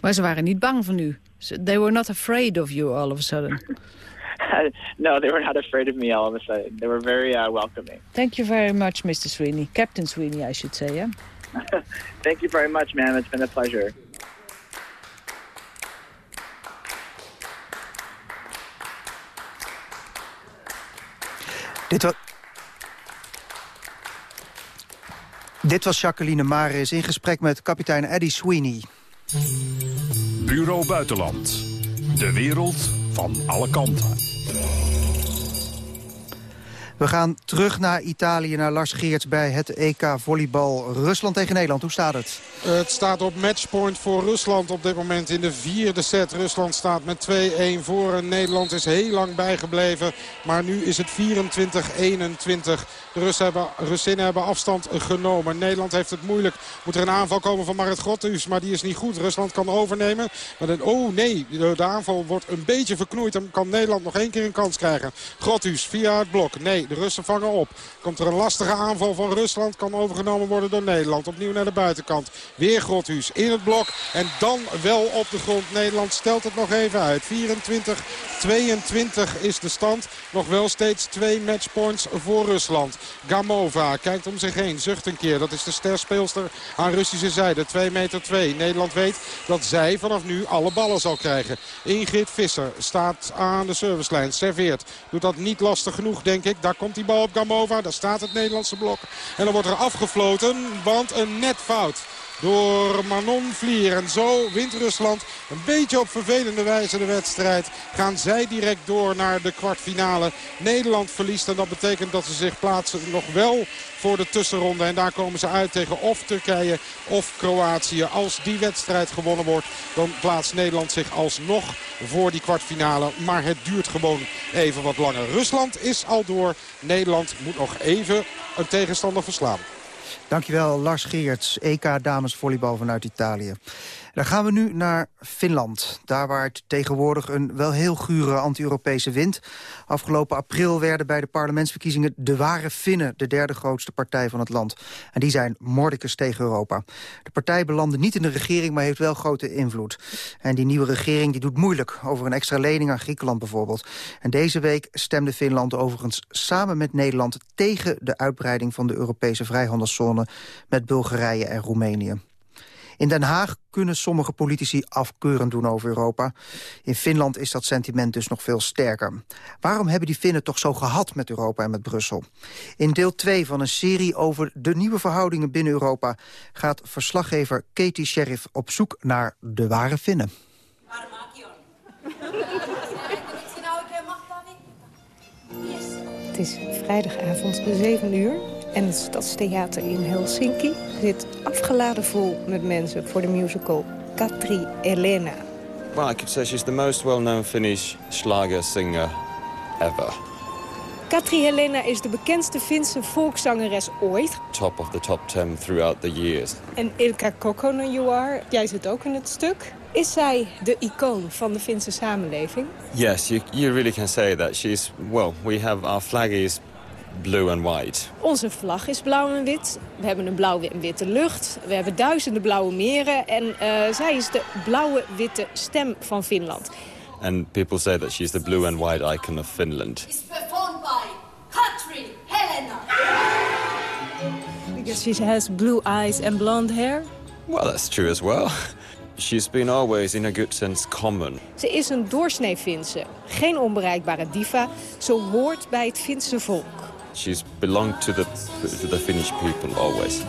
Maar ze waren niet bang van u. They were not afraid of you all of a sudden. no, they were not afraid of me all of a sudden. They were very uh, welcoming. Thank you very much, Mr. Sweeney. Captain Sweeney, I should say, yeah? Thank you very much, ma'am. It's been a pleasure. Dit was... Jacqueline Maris in gesprek met kapitein Eddie Sweeney. Bureau Buitenland. De wereld van alle kanten. We gaan terug naar Italië, naar Lars Geerts bij het EK Volleybal. Rusland tegen Nederland, hoe staat het? Het staat op matchpoint voor Rusland op dit moment in de vierde set. Rusland staat met 2-1 voor Nederland is heel lang bijgebleven. Maar nu is het 24-21. De Russen hebben, hebben afstand genomen. Nederland heeft het moeilijk. Moet er een aanval komen van Marit Grothuus, maar die is niet goed. Rusland kan overnemen. Maar dan, oh nee, de, aanval wordt een beetje verknoeid. Dan kan Nederland nog één keer een kans krijgen. Grothuus via het blok. Nee, de Russen vangen op. Komt er een lastige aanval van Rusland. Kan overgenomen worden door Nederland. Opnieuw naar de buitenkant. Weer Grothuus in het blok. En dan wel op de grond. Nederland stelt het nog even uit. 24, 22 is de stand. Nog wel steeds twee matchpoints voor Rusland. Gamova kijkt om zich heen. Zucht een keer. Dat is de sterspeelster aan Russische zijde. 2 meter 2. Nederland weet dat zij vanaf nu alle ballen zal krijgen. Ingrid Visser staat aan de servicelijn. Serveert. Doet dat niet lastig genoeg denk ik. Daar komt die bal op Gamova. Daar staat het Nederlandse blok. En dan wordt er afgefloten. Want een netfout door Manon Vlier. En zo wint Rusland een beetje op vervelende wijze de wedstrijd. Gaan zij direct door naar de kwartfinale. Nederland verliest en dat betekent dat ze zich plaatsen nog wel voor de tussenronde. En daar komen ze uit tegen of Turkije of Kroatië. Als die wedstrijd gewonnen wordt, dan plaatst Nederland zich alsnog voor die kwartfinale. Maar het duurt gewoon even wat langer. Rusland is al door. Nederland moet nog even een tegenstander verslaan. Dankjewel, Lars Geerts, EK damesvolleybal vanuit Italië. Dan gaan we nu naar Finland. Daar waart tegenwoordig een wel heel gure anti-Europese wind. Afgelopen april werden bij de parlementsverkiezingen de ware Finnen... de derde grootste partij van het land. En die zijn mordicus tegen Europa. De partij belandde niet in de regering, maar heeft wel grote invloed. En die nieuwe regering die doet moeilijk over een extra lening aan Griekenland bijvoorbeeld. En deze week stemde Finland overigens samen met Nederland... tegen de uitbreiding van de Europese vrijhandelszone met Bulgarije en Roemenië. In Den Haag kunnen sommige politici afkeurend doen over Europa. In Finland is dat sentiment dus nog veel sterker. Waarom hebben die Finnen toch zo gehad met Europa en met Brussel? In deel 2 van een serie over de nieuwe verhoudingen binnen Europa... gaat verslaggever Katie Sheriff op zoek naar de ware Finnen. Het is vrijdagavond 7 uur en het Stadstheater in Helsinki zit afgeladen vol met mensen voor de musical Katri Elena. Well, I could say she's the most well-known Finnish Schlager singer ever. Katri Helena is de bekendste Finse volkszangeres ooit. Top of the top 10 throughout the years. En Ilka Kokkonen jij zit ook in het stuk. Is zij de icoon van de Finse samenleving? Yes, you, you really can say that. She's, well, we have our flag is blue and white. Onze vlag is blauw en wit. We hebben een blauwe en witte lucht. We hebben duizenden blauwe meren. En uh, zij is de blauwe-witte stem van Finland. And people say that she's the blue and white icon of Finland. It's performed by Katri Helena. Because she has blue eyes and blonde hair? Well, that's true as well. She's been always, in a good sense, common. Ze is een doorsnee Finse. Geen onbereikbare diva. Ze hoort bij het Finse volk. She's belonged to the, the Finnish people always.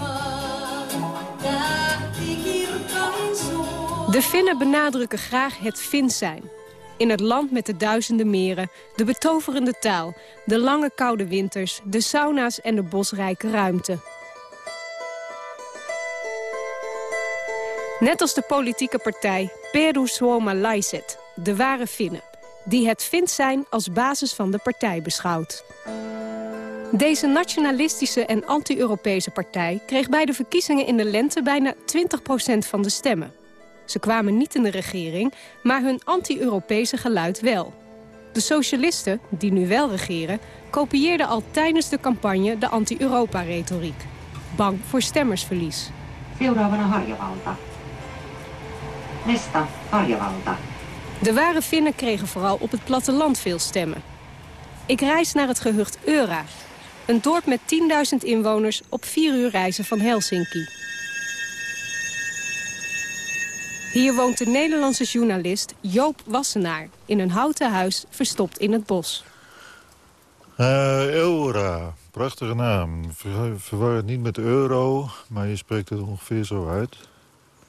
De Finnen benadrukken graag het Fins zijn. In het land met de duizenden meren, de betoverende taal... de lange koude winters, de sauna's en de bosrijke ruimte. Net als de politieke partij Peru Suoma Laiset, de ware Finnen... die het Fins zijn als basis van de partij beschouwt. Deze nationalistische en anti-Europese partij kreeg bij de verkiezingen in de lente bijna 20% van de stemmen. Ze kwamen niet in de regering, maar hun anti-Europese geluid wel. De socialisten, die nu wel regeren, kopieerden al tijdens de campagne de anti-Europa-retoriek. Bang voor stemmersverlies. De ware Finnen kregen vooral op het platteland veel stemmen. Ik reis naar het gehucht Eura, een dorp met 10.000 inwoners op vier uur reizen van Helsinki. Hier woont de Nederlandse journalist Joop Wassenaar... in een houten huis verstopt in het bos. Uh, Eura, prachtige naam. Ver, verwar het niet met euro, maar je spreekt het ongeveer zo uit.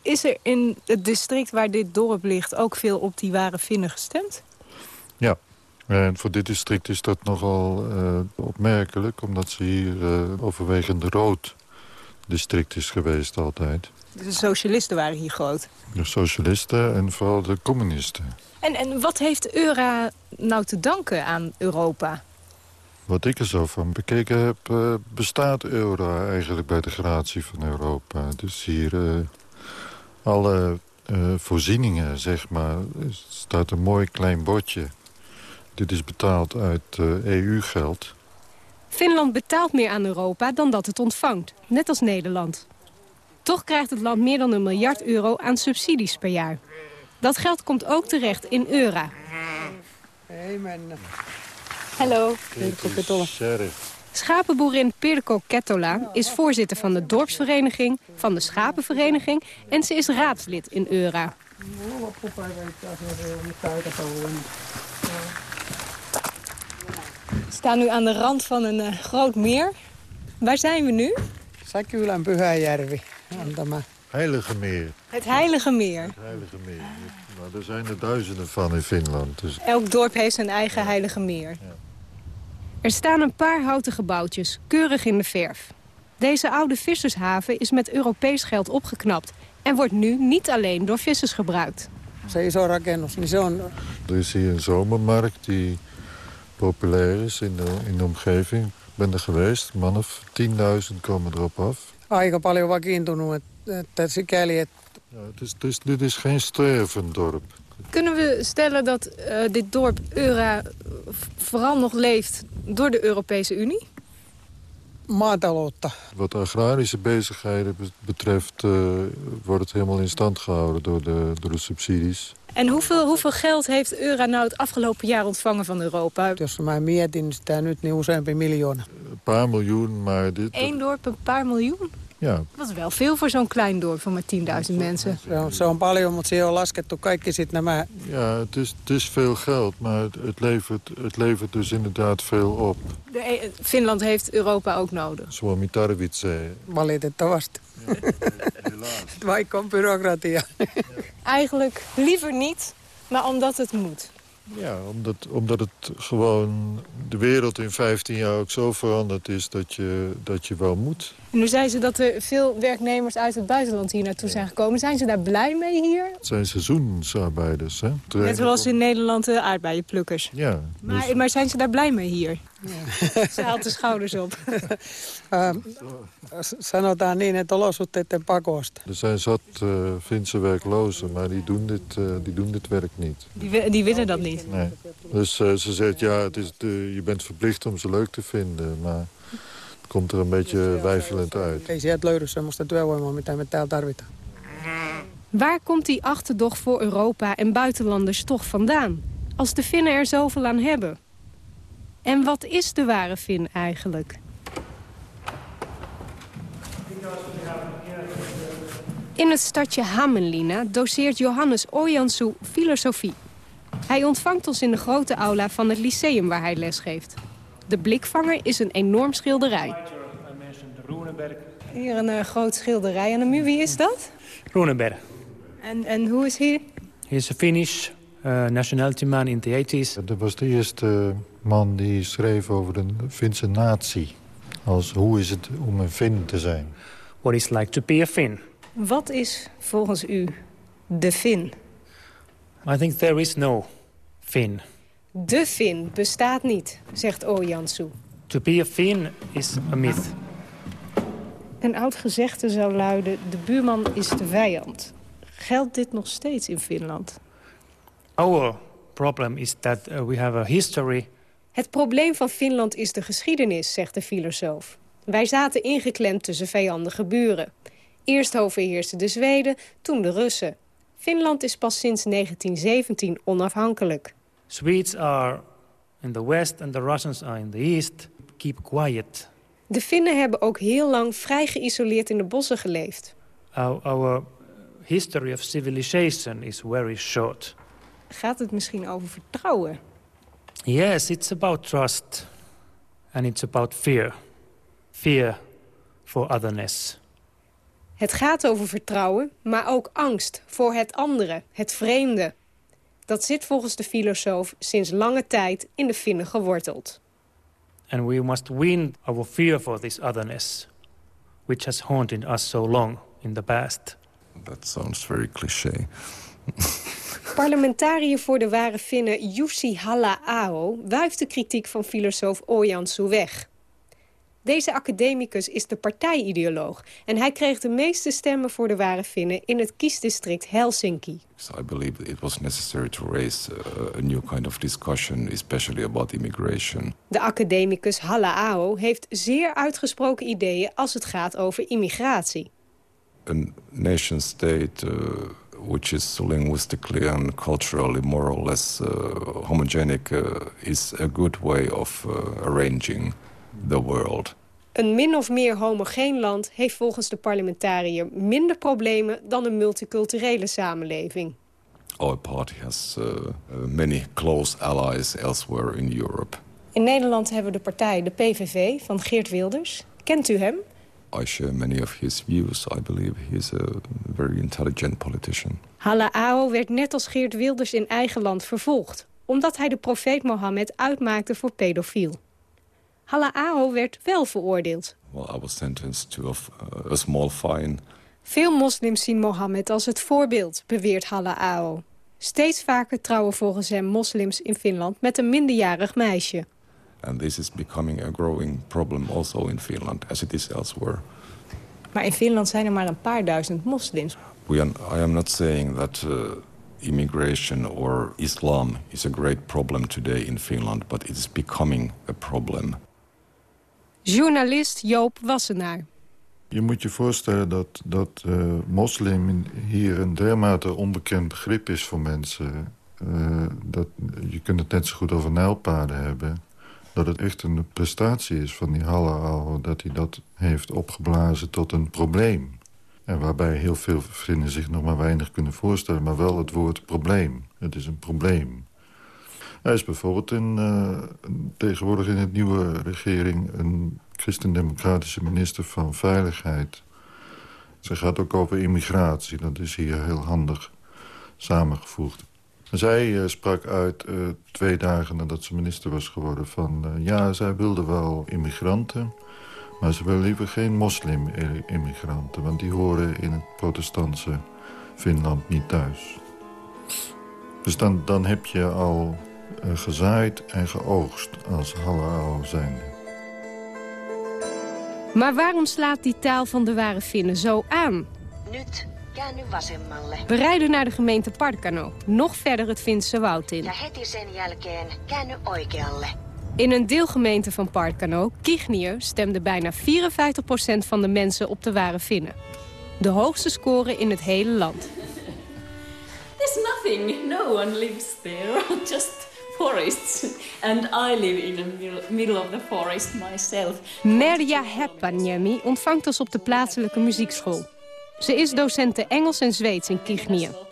Is er in het district waar dit dorp ligt ook veel op die ware Finnen gestemd? En voor dit district is dat nogal uh, opmerkelijk... omdat ze hier uh, overwegend rood district is geweest altijd. De socialisten waren hier groot? De socialisten en vooral de communisten. En, en wat heeft Eura nou te danken aan Europa? Wat ik er zo van bekeken heb, uh, bestaat Eura eigenlijk bij de gratie van Europa. Dus hier alle voorzieningen, zeg maar, staat een mooi klein bordje dit is betaald uit EU-geld. Eh, e Finland betaalt meer aan Europa dan dat het ontvangt, net als Nederland. Toch krijgt het land meer dan een miljard euro aan subsidies per jaar. Dat geld komt ook terecht in euro. Hey man. Hallo. Schapenboerin Pirko Kettola is voorzitter van de dorpsvereniging, van de schapenvereniging en ze is raadslid in Eura. We staan nu aan de rand van een uh, groot meer. Waar zijn we nu? Sakylän Pyhäjärvi. Heilige meer. Het Heilige Meer. Het Heilige Meer. Nou, er zijn er duizenden van in Finland. Dus... Elk dorp heeft zijn eigen Heilige Meer. Ja. Er staan een paar houten gebouwtjes, keurig in de verf. Deze oude vissershaven is met Europees geld opgeknapt... en wordt nu niet alleen door vissers gebruikt. Er is hier een zomermarkt die populair is in de, in de omgeving. Ik ben er geweest, man of 10.000 komen erop af. Aika paljon vakiintunut, sikäli, het is, het is, dit is geen stervendorp. Kunnen we stellen dat uh, dit dorp Eura vooral nog leeft door de Europese Unie? Maataloutta. Wat agrarische bezigheden betreft uh, wordt het helemaal in stand gehouden door de, door de subsidies. En hoeveel, hoeveel geld heeft Eura nou het afgelopen jaar ontvangen van Europa? Jos mä mietin sitä nyt, niin useampi miljoona. Een paar miljoen, maar dit... Eén dorp een paar miljoen? Ja, Dat is wel veel voor zo'n klein dorp van maar 10.000 mensen. Se on, se on paljon, mutta siihen on laskettu kaikki sit nämä... ja het, is, het is veel geld, maar het, het, levert, het levert dus inderdaad veel op. De, eh, Finland heeft Europa ook nodig. Suomi tarvitsee. Valitettavasti. Vaikka on byrokratia. Eigenlijk liever niet, maar omdat het moet. Ja, omdat, omdat het gewoon de wereld in 15 jaar ook zo veranderd is dat je, dat je wel moet. En nu zei ze dat er veel werknemers uit het buitenland hier naartoe zijn gekomen. Zijn ze daar blij mee hier? Het zijn seizoensarbeiders, hè? Net zoals in Nederland de aardbeienplukkers. Ja. Maar, dus- maar zijn ze daar blij mee hier? Ze haalt de schouders op. Ähm, sanotaan niin, että olosuhteiden pakosta. er zijn zat eh, Finse werklozen, maar die doen dit, eh, die doen dit werk niet. Die, die willen dat niet. Nee. Dus eh, ze zegt, ja, het is de, je bent verplicht om ze leuk te vinden, maar het komt er een beetje wijfelend uit. Ei sieltä löydy semmoista työvoimaa, mitä me täällä tarvitaan. Waar komt die achterdocht voor Europa en buitenlanders toch vandaan? Als de Finnen er zoveel aan hebben. En wat is de ware Fin eigenlijk? In het stadje Hämeenlinna doseert Johannes Ojansuu filosofie. Hij ontvangt ons in de grote aula van het lyceum waar hij lesgeeft. De blikvanger is een enorm schilderij. Hier een eh, groot schilderij aan de muur. Wie is dat? Runeberg. En, en hoe is hij? He's a Finnish uh, nationality man in the 80s. Dat was de eerste man die schreef over de Finse natie. Als hoe is het om een Fin te zijn. What it's like to be a Finn. Wat is volgens u de Fin? I think there is no Finn. De Fin bestaat niet, zegt Ojansuu. To be a Finn is a myth. Een oud gezegde zou luiden, de buurman is de vijand. Geldt dit nog steeds in Finland? Our problem is that uh, we have a history Het probleem van Finland is de geschiedenis, zegt de filosoof. Wij zaten ingeklemd tussen vijandige buren. Eerst overheersten de Zweden, toen de Russen. Finland is pas sinds 1917 onafhankelijk. Swedes are in the west and the Russians are in the east. Keep quiet. De Finnen hebben ook heel lang vrij geïsoleerd in de bossen geleefd. Our, our history of civilization is very short. Gaat het misschien over vertrouwen? Yes, it's about trust and it's about fear. Fear for otherness. Het gaat over vertrouwen, maar ook angst voor het andere, het vreemde. Dat zit volgens de filosoof sinds lange tijd in de Finnen geworteld. And we must win our fear for this otherness, which has haunted us so long in the past. That sounds very cliché. Parlementariër voor de ware Finnen Jussi Halla-aho wuift de kritiek van filosoof Ojansuu weg. Deze academicus is de partijideoloog en hij kreeg de meeste stemmen voor de ware Finnen in het kiesdistrict Helsinki. So I believe it was necessary to raise uh, a new kind of discussion, especially about immigration. De academicus Halla-aho heeft zeer uitgesproken ideeën als het gaat over immigratie. A nation state uh, which is linguistically and culturally more or less uh, homogenic uh, is a good way of arranging the world. Een min of meer homogeen land heeft volgens de parlementariër minder problemen dan een multiculturele samenleving. Our party has uh, uh, many close allies elsewhere in Europe. In Nederland hebben we de partij de PVV van Geert Wilders. Kent u hem? I share many of his views. I believe he is a very intelligent politician. Halla-aho werd net als Geert Wilders in eigen land vervolgd... omdat hij de profeet Mohammed uitmaakte voor pedofiel. Halla-aho werd wel veroordeeld. Well, I was sentenced to a, uh, a small fine. Veel moslims zien Mohammed als het voorbeeld, beweert Halla-aho. Steeds vaker trouwen volgens hem moslims in Finland met een minderjarig meisje. And this is becoming a growing problem also in Finland, as it is elsewhere. Maar in Finland zijn er maar een paar duizend moslims. We are, I am not saying that uh, immigration or Islam is a great problem today in Finland, but it is becoming a problem. Journalist Joop Wassenaar. Je moet je voorstellen dat, dat eh, moslim hier een dermate onbekend begrip is voor mensen. eh, dat, je kunt het net zo goed over nijlpaden hebben. dat het echt een prestatie is van die Halle dat hij dat heeft opgeblazen tot een probleem. En waarbij heel veel vrienden zich nog maar weinig kunnen voorstellen... maar wel het woord probleem. Het is een probleem. Hij is bijvoorbeeld in, uh, tegenwoordig in het nieuwe regering... een christendemocratische minister van Veiligheid. Ze gaat ook over immigratie. Dat is hier heel handig samengevoegd. Zij uh, sprak uit uh, twee dagen nadat ze minister was geworden van... ja, zij wilde wel immigranten... Maar ze willen liever geen moslim-immigranten... want die horen in het protestantse Finland niet thuis. Dus dan, dan heb je al gezaaid en geoogst als halal zijnde. Maar waarom slaat die taal van de ware Finnen zo aan? Nyt. We rijden naar de gemeente Parkano, nog verder het Finse woud in. Ja heti sen jälkeen käänny oikealle. In een deelgemeente van Parkano, Kichnier, stemde bijna 54% van de mensen op de ware Finnen. De hoogste score in het hele land. There's nothing. No one lives there. Just forests. And I live in the middle of the forest myself. Merja Heppanjemi ontvangt ons op de plaatselijke muziekschool. Ze is docenten Engels en Zweeds in Kichnier.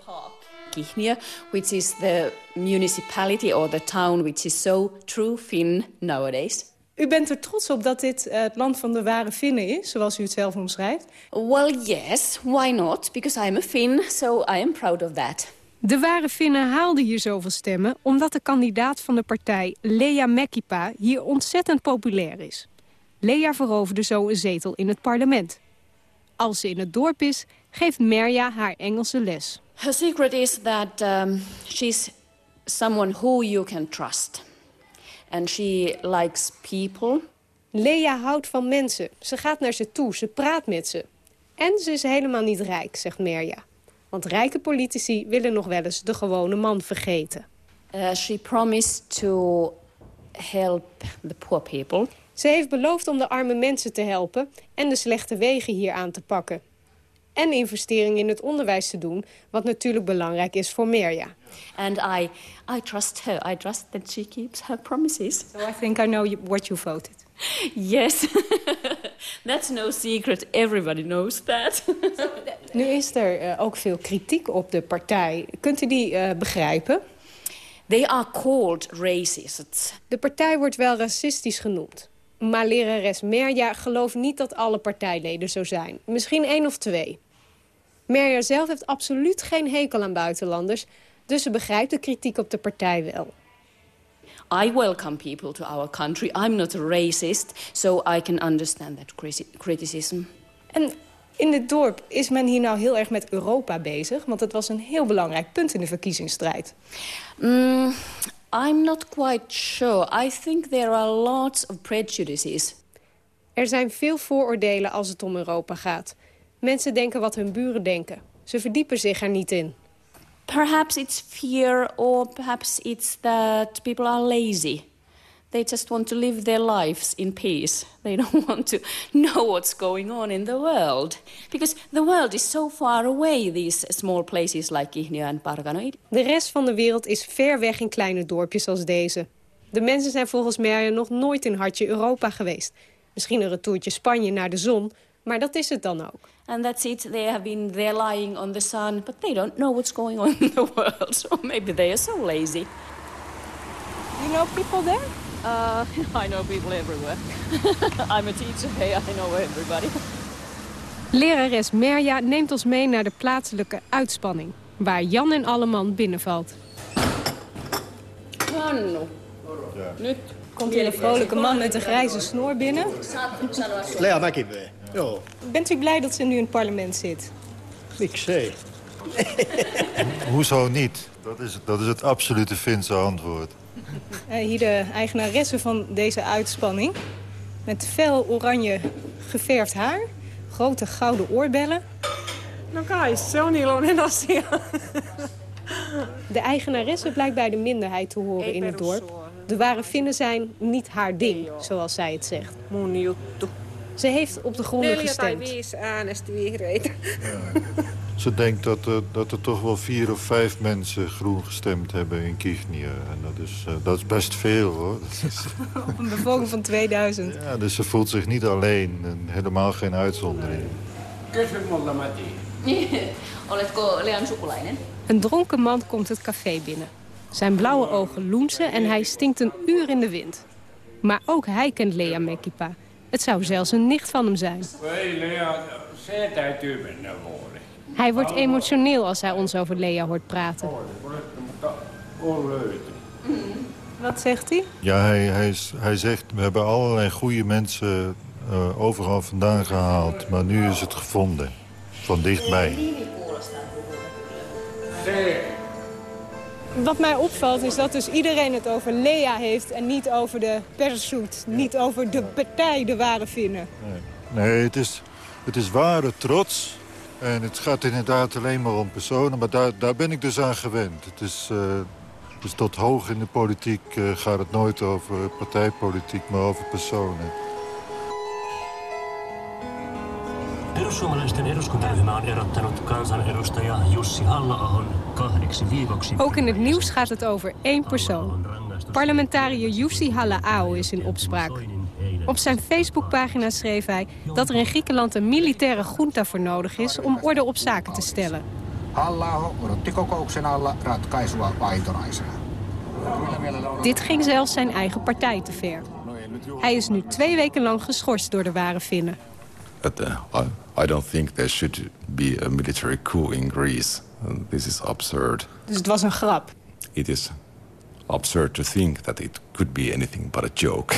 Kihnia, which is the municipality or the town which is so true Finn nowadays. U bent er trots op dat dit uh, het land van de ware Finnen is, zoals u het zelf omschrijft? Well, yes. Why not? Because I'm a Finn, so I am proud of that. De ware Finnen haalden hier zoveel stemmen... omdat de kandidaat van de partij, Lea Mekipa, hier ontzettend populair is. Lea veroverde zo een zetel in het parlement. Als ze in het dorp is, geeft Merja haar Engelse les. Her secret is that um, she's someone who you can trust. And she likes people. Lea houdt van mensen. Ze gaat naar ze toe, ze praat met ze. En ze is helemaal niet rijk, zegt Merja. Want rijke politici willen nog wel eens de gewone man vergeten. Uh, she promised to help the poor people. Ze heeft beloofd om de arme mensen te helpen en de slechte wegen hier aan te pakken en investeringen in het onderwijs te doen, wat natuurlijk belangrijk is voor Merja. And I, I trust her. I trust that she keeps her promises. So I think I know you, what you voted. Yes, that's no secret. Everybody knows that. nu is er uh, ook veel kritiek op de partij. Kunt u die uh, begrijpen? They are called racists. De partij wordt wel racistisch genoemd. Maar lerares Merja gelooft niet dat alle partijleden zo zijn. Misschien één of twee. Merja zelf heeft absoluut geen hekel aan buitenlanders... dus ze begrijpt de kritiek op de partij wel. I welcome people to our country. I'm not a racist, so I can understand that criticism. En in het dorp is men hier nou heel erg met Europa bezig? Want het was een heel belangrijk punt in de verkiezingsstrijd. Mm, I'm not quite sure. I think there are lots of prejudices. Er zijn veel vooroordelen als het om Europa gaat. Mensen denken wat hun buren denken. Ze verdiepen zich er niet in. Perhaps it's fear or perhaps it's that people are lazy. They just want to live their lives in peace. They don't want to know what's going on in the world. Because the world is so far away, these small places like Ihnio and Pargano. De rest van de wereld is ver weg in kleine dorpjes als deze. De mensen zijn volgens Merja nog nooit in hartje Europa geweest. Misschien een retourtje Spanje naar de zon, maar dat is het dan ook. And that's it. They have been there lying on the sun, but they don't know what's going on in the world. Or maybe they are so lazy. You know people there? Uh, I know people everywhere. I'm a teacher, hey, I know everybody. Lerares Merja neemt ons mee naar de plaatselijke uitspanning... waar Jan en Alleman binnenvalt. Hanno, nyt komt hier een vrolijke man met een grijze snor binnen. Lea Mäkivee, joo. Bent u blij dat ze nu in het parlement zit? Miksei. Hoezo niet? Dat is, dat is het absolute Finse antwoord. Uh, hier de eigenaresse van deze uitspanning. Met fel oranje geverfd haar. Grote gouden oorbellen. No kai, se on iloinen asia. De eigenaresse blijkt bij de minderheid te horen in het dorp. De ware Finnen zijn niet haar ding, zoals zij het zegt. Ze heeft op de gronden gestemd. Viisi äänesti vihreitä. ze denkt dat, er- dat er toch wel vier of vijf mensen groen gestemd hebben in Kichnië. En dat is, eh, dat is best veel, hoor. Dat is, Op een bevolking van 2000. ja, dus ze voelt zich niet alleen en helemaal geen uitzondering. Oletko Lean sukulainen? Een dronken man komt het café binnen. Zijn blauwe ogen loenzen en hij stinkt een uur in de wind. Maar ook hij kent Lea Mekipa. Het zou zelfs een nicht van hem zijn. Hij wordt emotioneel als hij ons over Lea hoort praten. Wat zegt hij? Ja, hij, hij, is- hij zegt, we hebben allerlei goede mensen eh, overal vandaan gehaald. Maar nu is het gevonden. Van dichtbij. Wat mij opvalt is dat dus iedereen het over Lea heeft... en niet over de perszoet, niet over de partij, de ware vinden. Nee, het is, het is ware trots. En het gaat inderdaad alleen maar om personen. Maar daar, daar ben ik dus aan gewend. Het is, eh, dus tot hoog in de politiek eh, gaat het nooit over partijpolitiek, maar over personen. Perussuomalaisten eduskuntaryhmä on erottanut kansanedustaja Jussi halla kahdeksi viikoksi. Ook in het nieuws gaat het over één persoon. Parlementariër Jussi Halla-Aho is in opspraak. Op zijn Facebookpagina schreef hij dat er in Griekenland een militaire junta voor nodig is... om orde op zaken te stellen. halla odotti kokouksen alla ratkaisua vaitonaisena. Dit ging zelfs zijn eigen partij te ver. Hij is nu twee weken lang geschorst door de ware Finnen. But uh, I, don't think there should be a military coup in Greece. This is absurd. Dus het was een grap. It is absurd to think that it could be anything but a joke.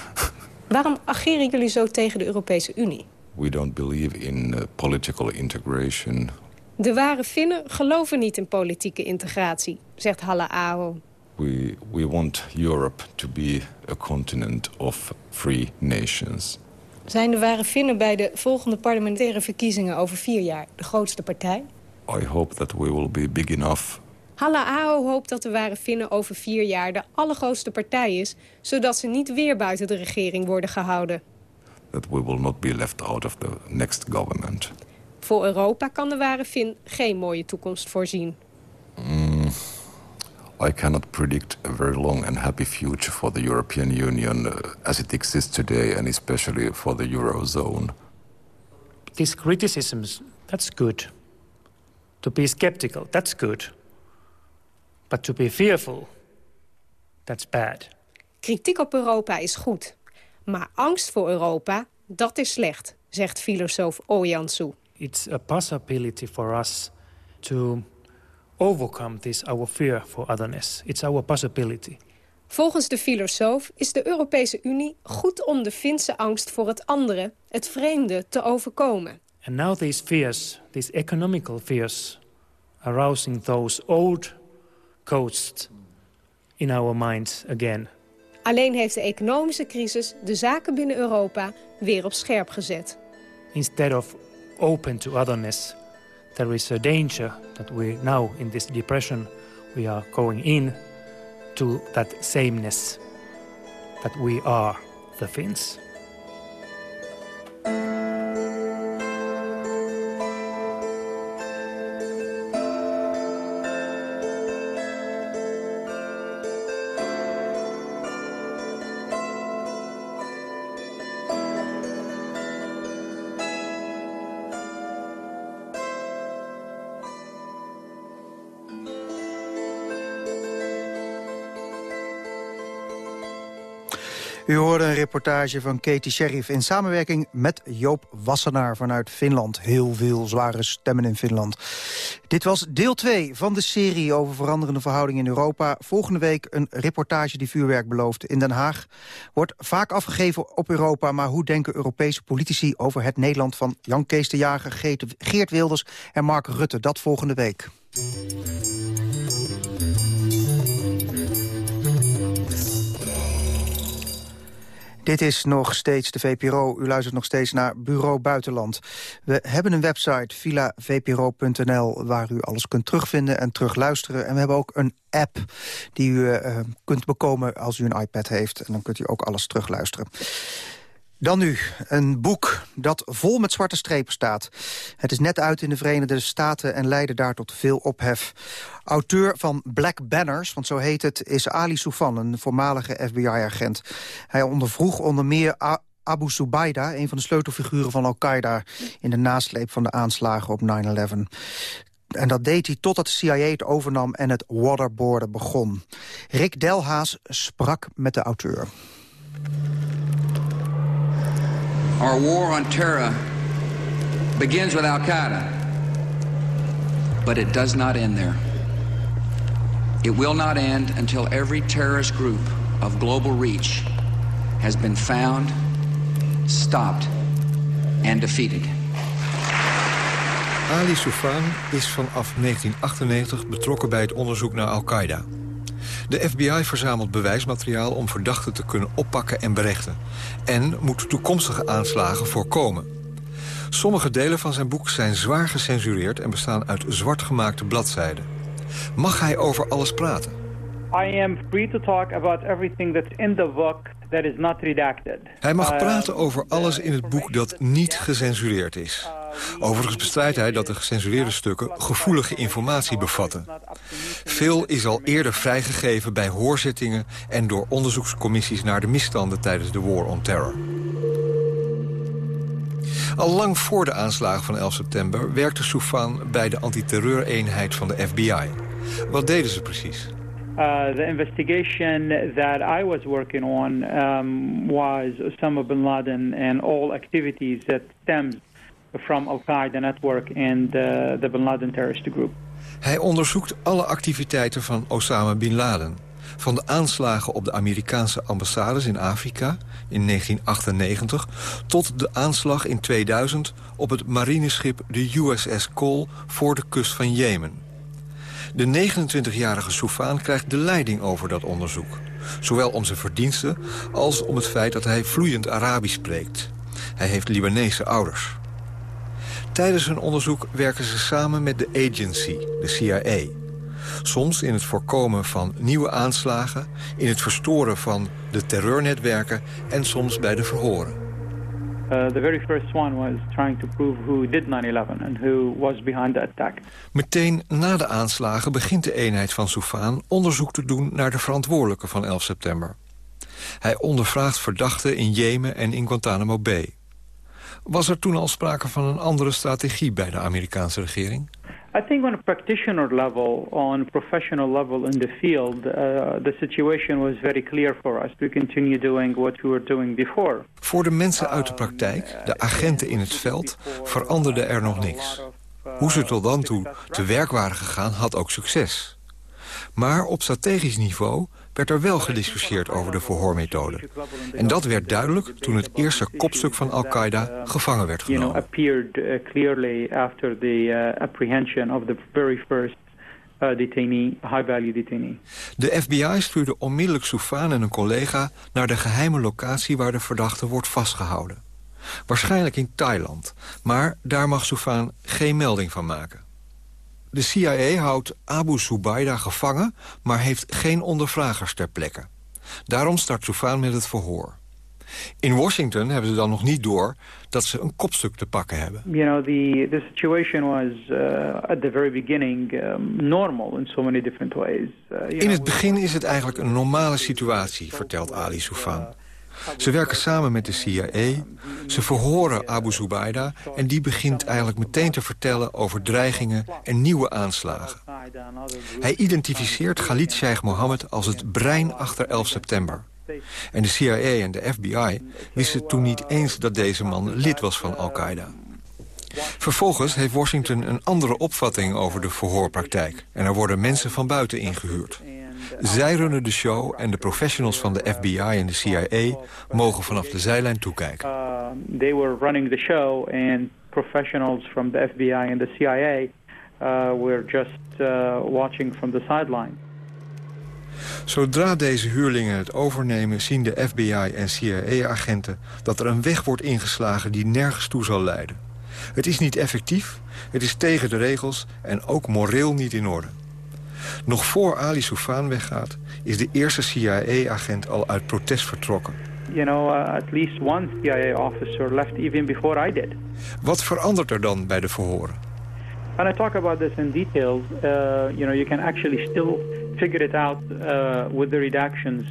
Waarom ageren jullie zo tegen de Europese Unie? We don't believe in uh, political integration. De ware Finnen geloven niet in politieke integratie, zegt Halla-Aho. We, we want Europe to be a continent of free nations. Zijn de ware Finnen bij de volgende parlementaire verkiezingen over vier jaar de grootste partij? I hope that we will be big enough Halla-Aho hoopt dat de ware Finnen over vier jaar de allergrootste partij is... zodat ze niet weer buiten de regering worden gehouden. that we will not be left out of the next government. Voor Europa kan de ware Fin geen mooie toekomst voorzien. Mm, I cannot predict a very long and happy future for the European Union uh, as it exists today, and especially for the Eurozone. These criticisms, that's good. To be skeptical, that's good. But to be fearful, that's bad. Kritiek op Europa is goed. Maar angst voor Europa, dat is slecht, zegt filosoof Ojansu. It's a possibility for us to overcome this, our fear for otherness. It's our possibility. Volgens de filosoof is de Europese Unie goed om de Finse angst voor het andere, het vreemde, te overkomen. And now these fears, these economical fears, arousing those old coasts in our minds again. Alleen heeft de economische crisis de zaken binnen Europa weer op scherp gezet. Instead of open to otherness, there is a danger that we now, in this depression, we are going in to that sameness, that we are the Finns. U hoorde een reportage van Katie Sheriff in samenwerking met Joop Wassenaar vanuit Finland. Heel veel zware stemmen in Finland. Dit was deel 2 van de serie over veranderende verhoudingen in Europa. Volgende week een reportage die vuurwerk belooft in Den Haag. Wordt vaak afgegeven op Europa, maar hoe denken Europese politici over het Nederland van Jan Kees de Jager, Geert Wilders en Mark Rutte? Dat volgende week. Dit is nog steeds de VPRO. U luistert nog steeds naar Bureau Buitenland. We hebben een website, villavpro.nl, waar u alles kunt terugvinden en terugluisteren. En we hebben ook een app die u uh, kunt bekomen als u een iPad heeft. En dan kunt u ook alles terugluisteren. Dan nu, een boek dat vol met zwarte strepen staat. Het is net uit in de Verenigde Staten en leidde daar tot veel ophef. Auteur van Black Banners, want zo heet het, is Ali Soufan, een voormalige FBI-agent. Hij ondervroeg onder meer Abu Zubaydah, een van de sleutelfiguren van Al-Qaeda... in de nasleep van de aanslagen op 9-11. En dat deed hij totdat de CIA het overnam en het waterboarden begon. Rick Delhaas sprak met de auteur. Our war on terror begins with Al-Qaeda. But it does not end there. It will not end until every terrorist group of global reach has been found, stopped and defeated. Ali Soufan is vanaf 1998 betrokken bij het onderzoek naar Al-Qaeda. De FBI verzamelt bewijsmateriaal om verdachten te kunnen oppakken en berechten. En moet toekomstige aanslagen voorkomen. Sommige delen van zijn boek zijn zwaar gecensureerd... en bestaan uit zwart gemaakte bladzijden. Mag hij over alles praten? I am free to talk about everything that's in the book that is not redacted. Hij mag praten over alles in het boek dat niet gecensureerd is. Overigens bestrijdt hij dat de gecensureerde stukken gevoelige informatie bevatten. Veel is al eerder vrijgegeven bij hoorzittingen... en door onderzoekscommissies naar de misstanden tijdens de War on Terror. Al lang voor de aanslagen van 11 september werkte Soufan bij de antiterreureenheid van de FBI. Wat deden ze precies? Uh, the investigation that I was working on um, was Osama bin Laden and all activities that stemmed from Al-Qaeda network and the, the Bin Laden terrorist group. Hij onderzoekt alle activiteiten van Osama Bin Laden. Van de aanslagen op de Amerikaanse ambassades in Afrika in 1998... tot de aanslag in 2000 op het marineschip de USS Cole voor de kust van Jemen. De 29-jarige Soufaan krijgt de leiding over dat onderzoek. Zowel om zijn verdiensten als om het feit dat hij vloeiend Arabisch spreekt. Hij heeft Libanese ouders. Tijdens hun onderzoek werken ze samen met de agency, de CIA. Soms in het voorkomen van nieuwe aanslagen... in het verstoren van de terreurnetwerken... en soms bij de verhoren. Uh, the very first one was trying to prove who did 9/11 and who was behind the attack. Meteen na de aanslagen begint de eenheid van Soufaan onderzoek te doen naar de verantwoordelijke van 11 september. Hij ondervraagt verdachten in Jemen en in Guantanamo Bay. Was er toen al sprake van een andere strategie bij de Amerikaanse regering? I think on a practitioner level, on professional level in the field, uh, the situation was very clear for us to continue doing what we were doing before. Voor de mensen uit de praktijk, de agenten in het veld, veranderde er nog niks. Hoe ze tot dan toe te werk waren gegaan had ook succes. Maar op strategisch niveau werd er wel gediscussieerd over de verhoormethode. En dat werd duidelijk toen het eerste kopstuk van Al-Qaeda gevangen werd genomen. uh, uh, uh, detainee, high-value detainee. De FBI stuurde onmiddellijk Soufan en een collega naar de geheime locatie waar de verdachte wordt vastgehouden. Waarschijnlijk in Thailand, maar daar mag Soufan geen melding van maken. De CIA houdt Abu Zubaydah gevangen, maar heeft geen ondervragers ter plekke. Daarom start Soufan met het verhoor. In Washington hebben ze dan nog niet door dat ze een kopstuk te pakken hebben. You know, the, the situation was uh, at the very beginning um, normal in so many different ways. Uh, in het begin is het eigenlijk een normale situatie, vertelt Ali Soufan. Ze werken samen met de CIA, ze verhoren Abu Zubaydah... en die begint eigenlijk meteen te vertellen over dreigingen en nieuwe aanslagen. Hij identificeert Khalid Sheikh Mohammed als het brein achter 11 september. En de CIA en de FBI wisten toen niet eens dat deze man lid was van Al-Qaeda. Vervolgens heeft Washington een andere opvatting over de verhoorpraktijk... en er worden mensen van buiten ingehuurd. Zij runnen de show en de professionals van de FBI en de CIA mogen vanaf de zijlijn toekijken. Uh, they were running the show and professionals from the FBI and the CIA uh, were just uh, watching from the sideline. Zodra deze huurlingen het overnemen zien de FBI en CIA-agenten dat er een weg wordt ingeslagen die nergens toe zal leiden. Het is niet effectief, het is tegen de regels en ook moreel niet in orde. Nog voor Ali Soufan weggaat, is de eerste CIA-agent al uit protest vertrokken. you know, uh, at least one CIA officer left even before I did. Wat verandert er dan bij de verhoren? When I talk about this in detail, uh, you know, you can actually still figure it out uh, with the redactions.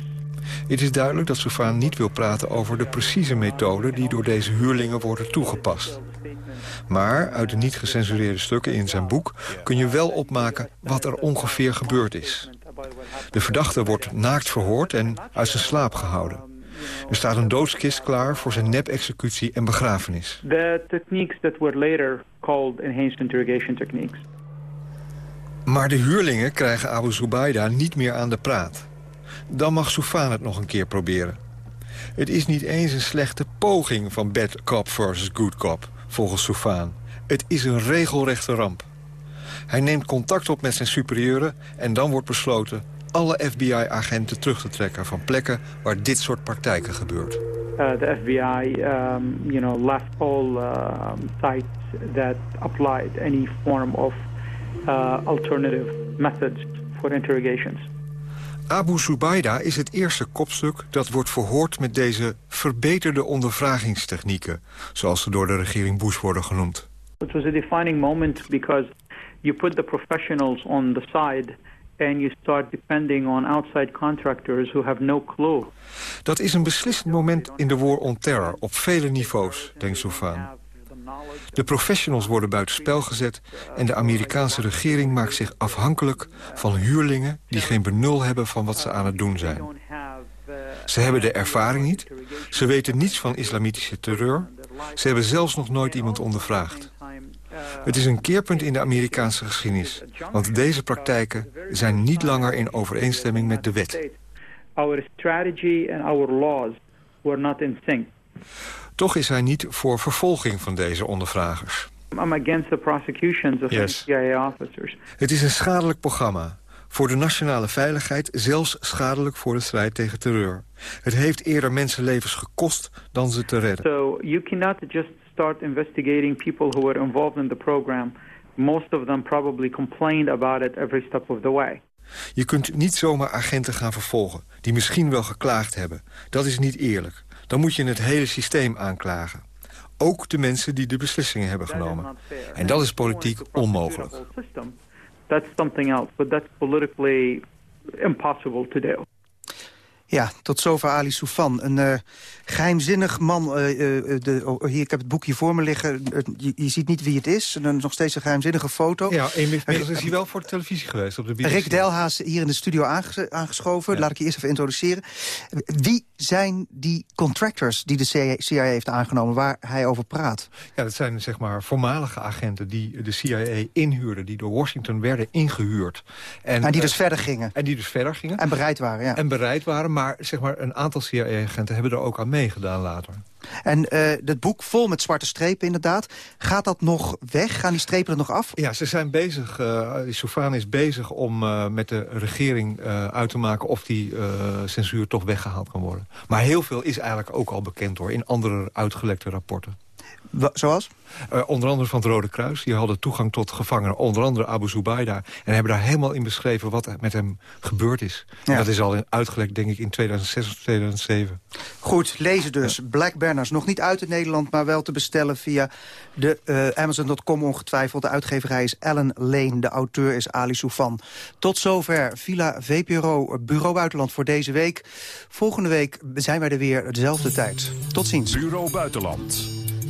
Het is duidelijk dat Soufan niet wil praten over de precieze methode die door deze huurlingen worden toegepast. Maar uit de niet gecensureerde stukken in zijn boek kun je wel opmaken wat er ongeveer gebeurd is. De verdachte wordt naakt verhoord en uit zijn slaap gehouden. Er staat een doodskist klaar voor zijn nep-executie en begrafenis. The techniques that were later called enhanced interrogation techniques. Maar de huurlingen krijgen Abu Zubayda niet meer aan de praat. Dan mag Soufan het nog een keer proberen. Het is niet eens een slechte poging van bad cop versus good cop, volgens Soufan. Het is een regelrechte ramp. Hij neemt contact op met zijn superieuren en dan wordt besloten alle FBI-agenten terug te trekken van plekken waar dit soort praktijken gebeurt. Uh, the FBI, um, you know, left all uh, sites that applied any form of uh, alternative methods for interrogations. Abu Zubayda is het eerste kopstuk dat wordt verhoord met deze verbeterde ondervragingstechnieken, zoals ze door de regering Bush worden genoemd. It was a defining moment because you put the professionals on the side and you start depending on outside contractors who have no clue. Dat is een beslissend moment in de war on terror op vele niveaus, denkt Soufan. De professionals worden buitenspel gezet en de Amerikaanse regering maakt zich afhankelijk van huurlingen die geen benul hebben van wat ze aan het doen zijn. Ze hebben de ervaring niet, ze weten niets van islamitische terreur, ze hebben zelfs nog nooit iemand ondervraagd. Het is een keerpunt in de Amerikaanse geschiedenis, want deze praktijken zijn niet langer in overeenstemming met de wet. Our strategy and our laws were not in sync. Toch is hij niet voor vervolging van deze ondervragers. I'm against the prosecutions of Yes. CIA officers. Het is een schadelijk programma. Voor de nationale veiligheid, zelfs schadelijk voor de strijd tegen terreur. Het heeft eerder mensenlevens gekost dan ze te redden. So you cannot just start investigating people who were involved in the program. Most of them probably complained about it every step of the way. Je kunt niet zomaar agenten gaan vervolgen... die misschien wel geklaagd hebben. Dat is niet eerlijk. Dan moet je het hele systeem aanklagen. Ook de mensen die de beslissingen hebben genomen. En dat is politiek onmogelijk. That's something else, but that's politically impossible to do. Ja, tot zover Ali Soufan. Een eh, geheimzinnig man. eh, eh, de, oh, hier, ik heb het boekje voor me liggen. Je, je ziet niet wie het is. En nog steeds een geheimzinnige foto. Ja, inmiddels is hij wel voor de televisie geweest op de BBC. Rick Delhaas hier in de studio aange- aangeschoven. Laat ik je eerst even introduceren. Wie zijn die contractors die de CIA heeft aangenomen... waar hij over praat? Ja, dat zijn zeg maar voormalige agenten die de CIA inhuurden... die door Washington werden ingehuurd. En die dus verder gingen. En die dus verder gingen. En bereid waren, ja. En bereid waren, maar zeg maar, een aantal CIA-agenten hebben er ook aan meegedaan later. En eh dat boek vol met zwarte strepen inderdaad. Gaat dat nog weg? Gaan die strepen er nog af? Ja, ze zijn bezig, uh, is bezig om uh, met de regering uh, uit te maken... of die censuur toch weggehaald kan worden. Maar heel veel is eigenlijk ook al bekend hoor, in andere uitgelekte rapporten. Wa zoals? Uh, onder andere van het Rode Kruis. Die hadden toegang tot gevangenen. Onder andere Abu Zubayda. En hebben daar helemaal in beschreven wat er met hem gebeurd is. Ja. Dat is al uitgelekt, denk ik, in 2006 of 2007. Goed, lezen dus. Ja. Black Banners. Nog niet uit in Nederland, maar wel te bestellen via de uh, Amazon.com ongetwijfeld. De uitgeverij is Ellen Lane. De auteur is Ali Soufan. Tot zover Villa VPRO Bureau Buitenland voor deze week. Volgende week zijn wij er weer dezelfde tijd. Tot ziens. Bureau Buitenland.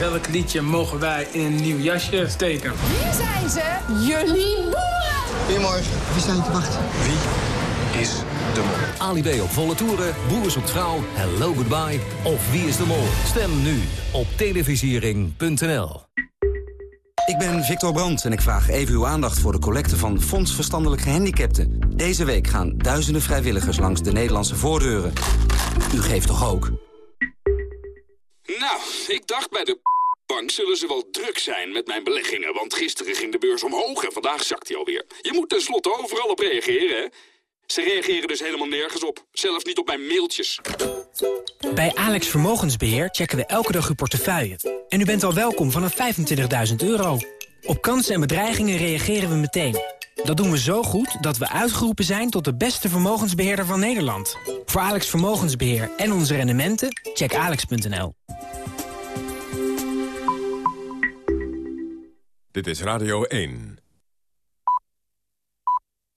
Welk liedje mogen wij in een nieuw jasje steken? Hier zijn ze, jullie boeren! Goedemorgen. Wie zijn te wachten? Wie is de mol? Ali B op volle toeren, Boer zoekt vrouw, Hello Goodbye of Wie is de mol? Stem nu op televisiering.nl. Ik ben Victor Brandt en ik vraag even uw aandacht voor de collecte van Fonds Verstandelijk Gehandicapten. Deze week gaan duizenden vrijwilligers langs de Nederlandse voordeuren. U geeft toch ook? Nou, ik dacht bij de bank zullen ze wel druk zijn met mijn beleggingen... want gisteren ging de beurs omhoog en vandaag zakt hij alweer. Je moet tenslotte overal op reageren, hè? Ze reageren dus helemaal nergens op. Zelfs niet op mijn mailtjes. Bij Alex Vermogensbeheer checken we elke dag uw portefeuille. En u bent al welkom vanaf 25.000 euro. Op kansen en bedreigingen reageren we meteen. Dat doen we zo goed dat we uitgeroepen zijn tot de beste vermogensbeheerder van Nederland. Voor Alex Vermogensbeheer en onze rendementen, check alex.nl. Dit is Radio 1.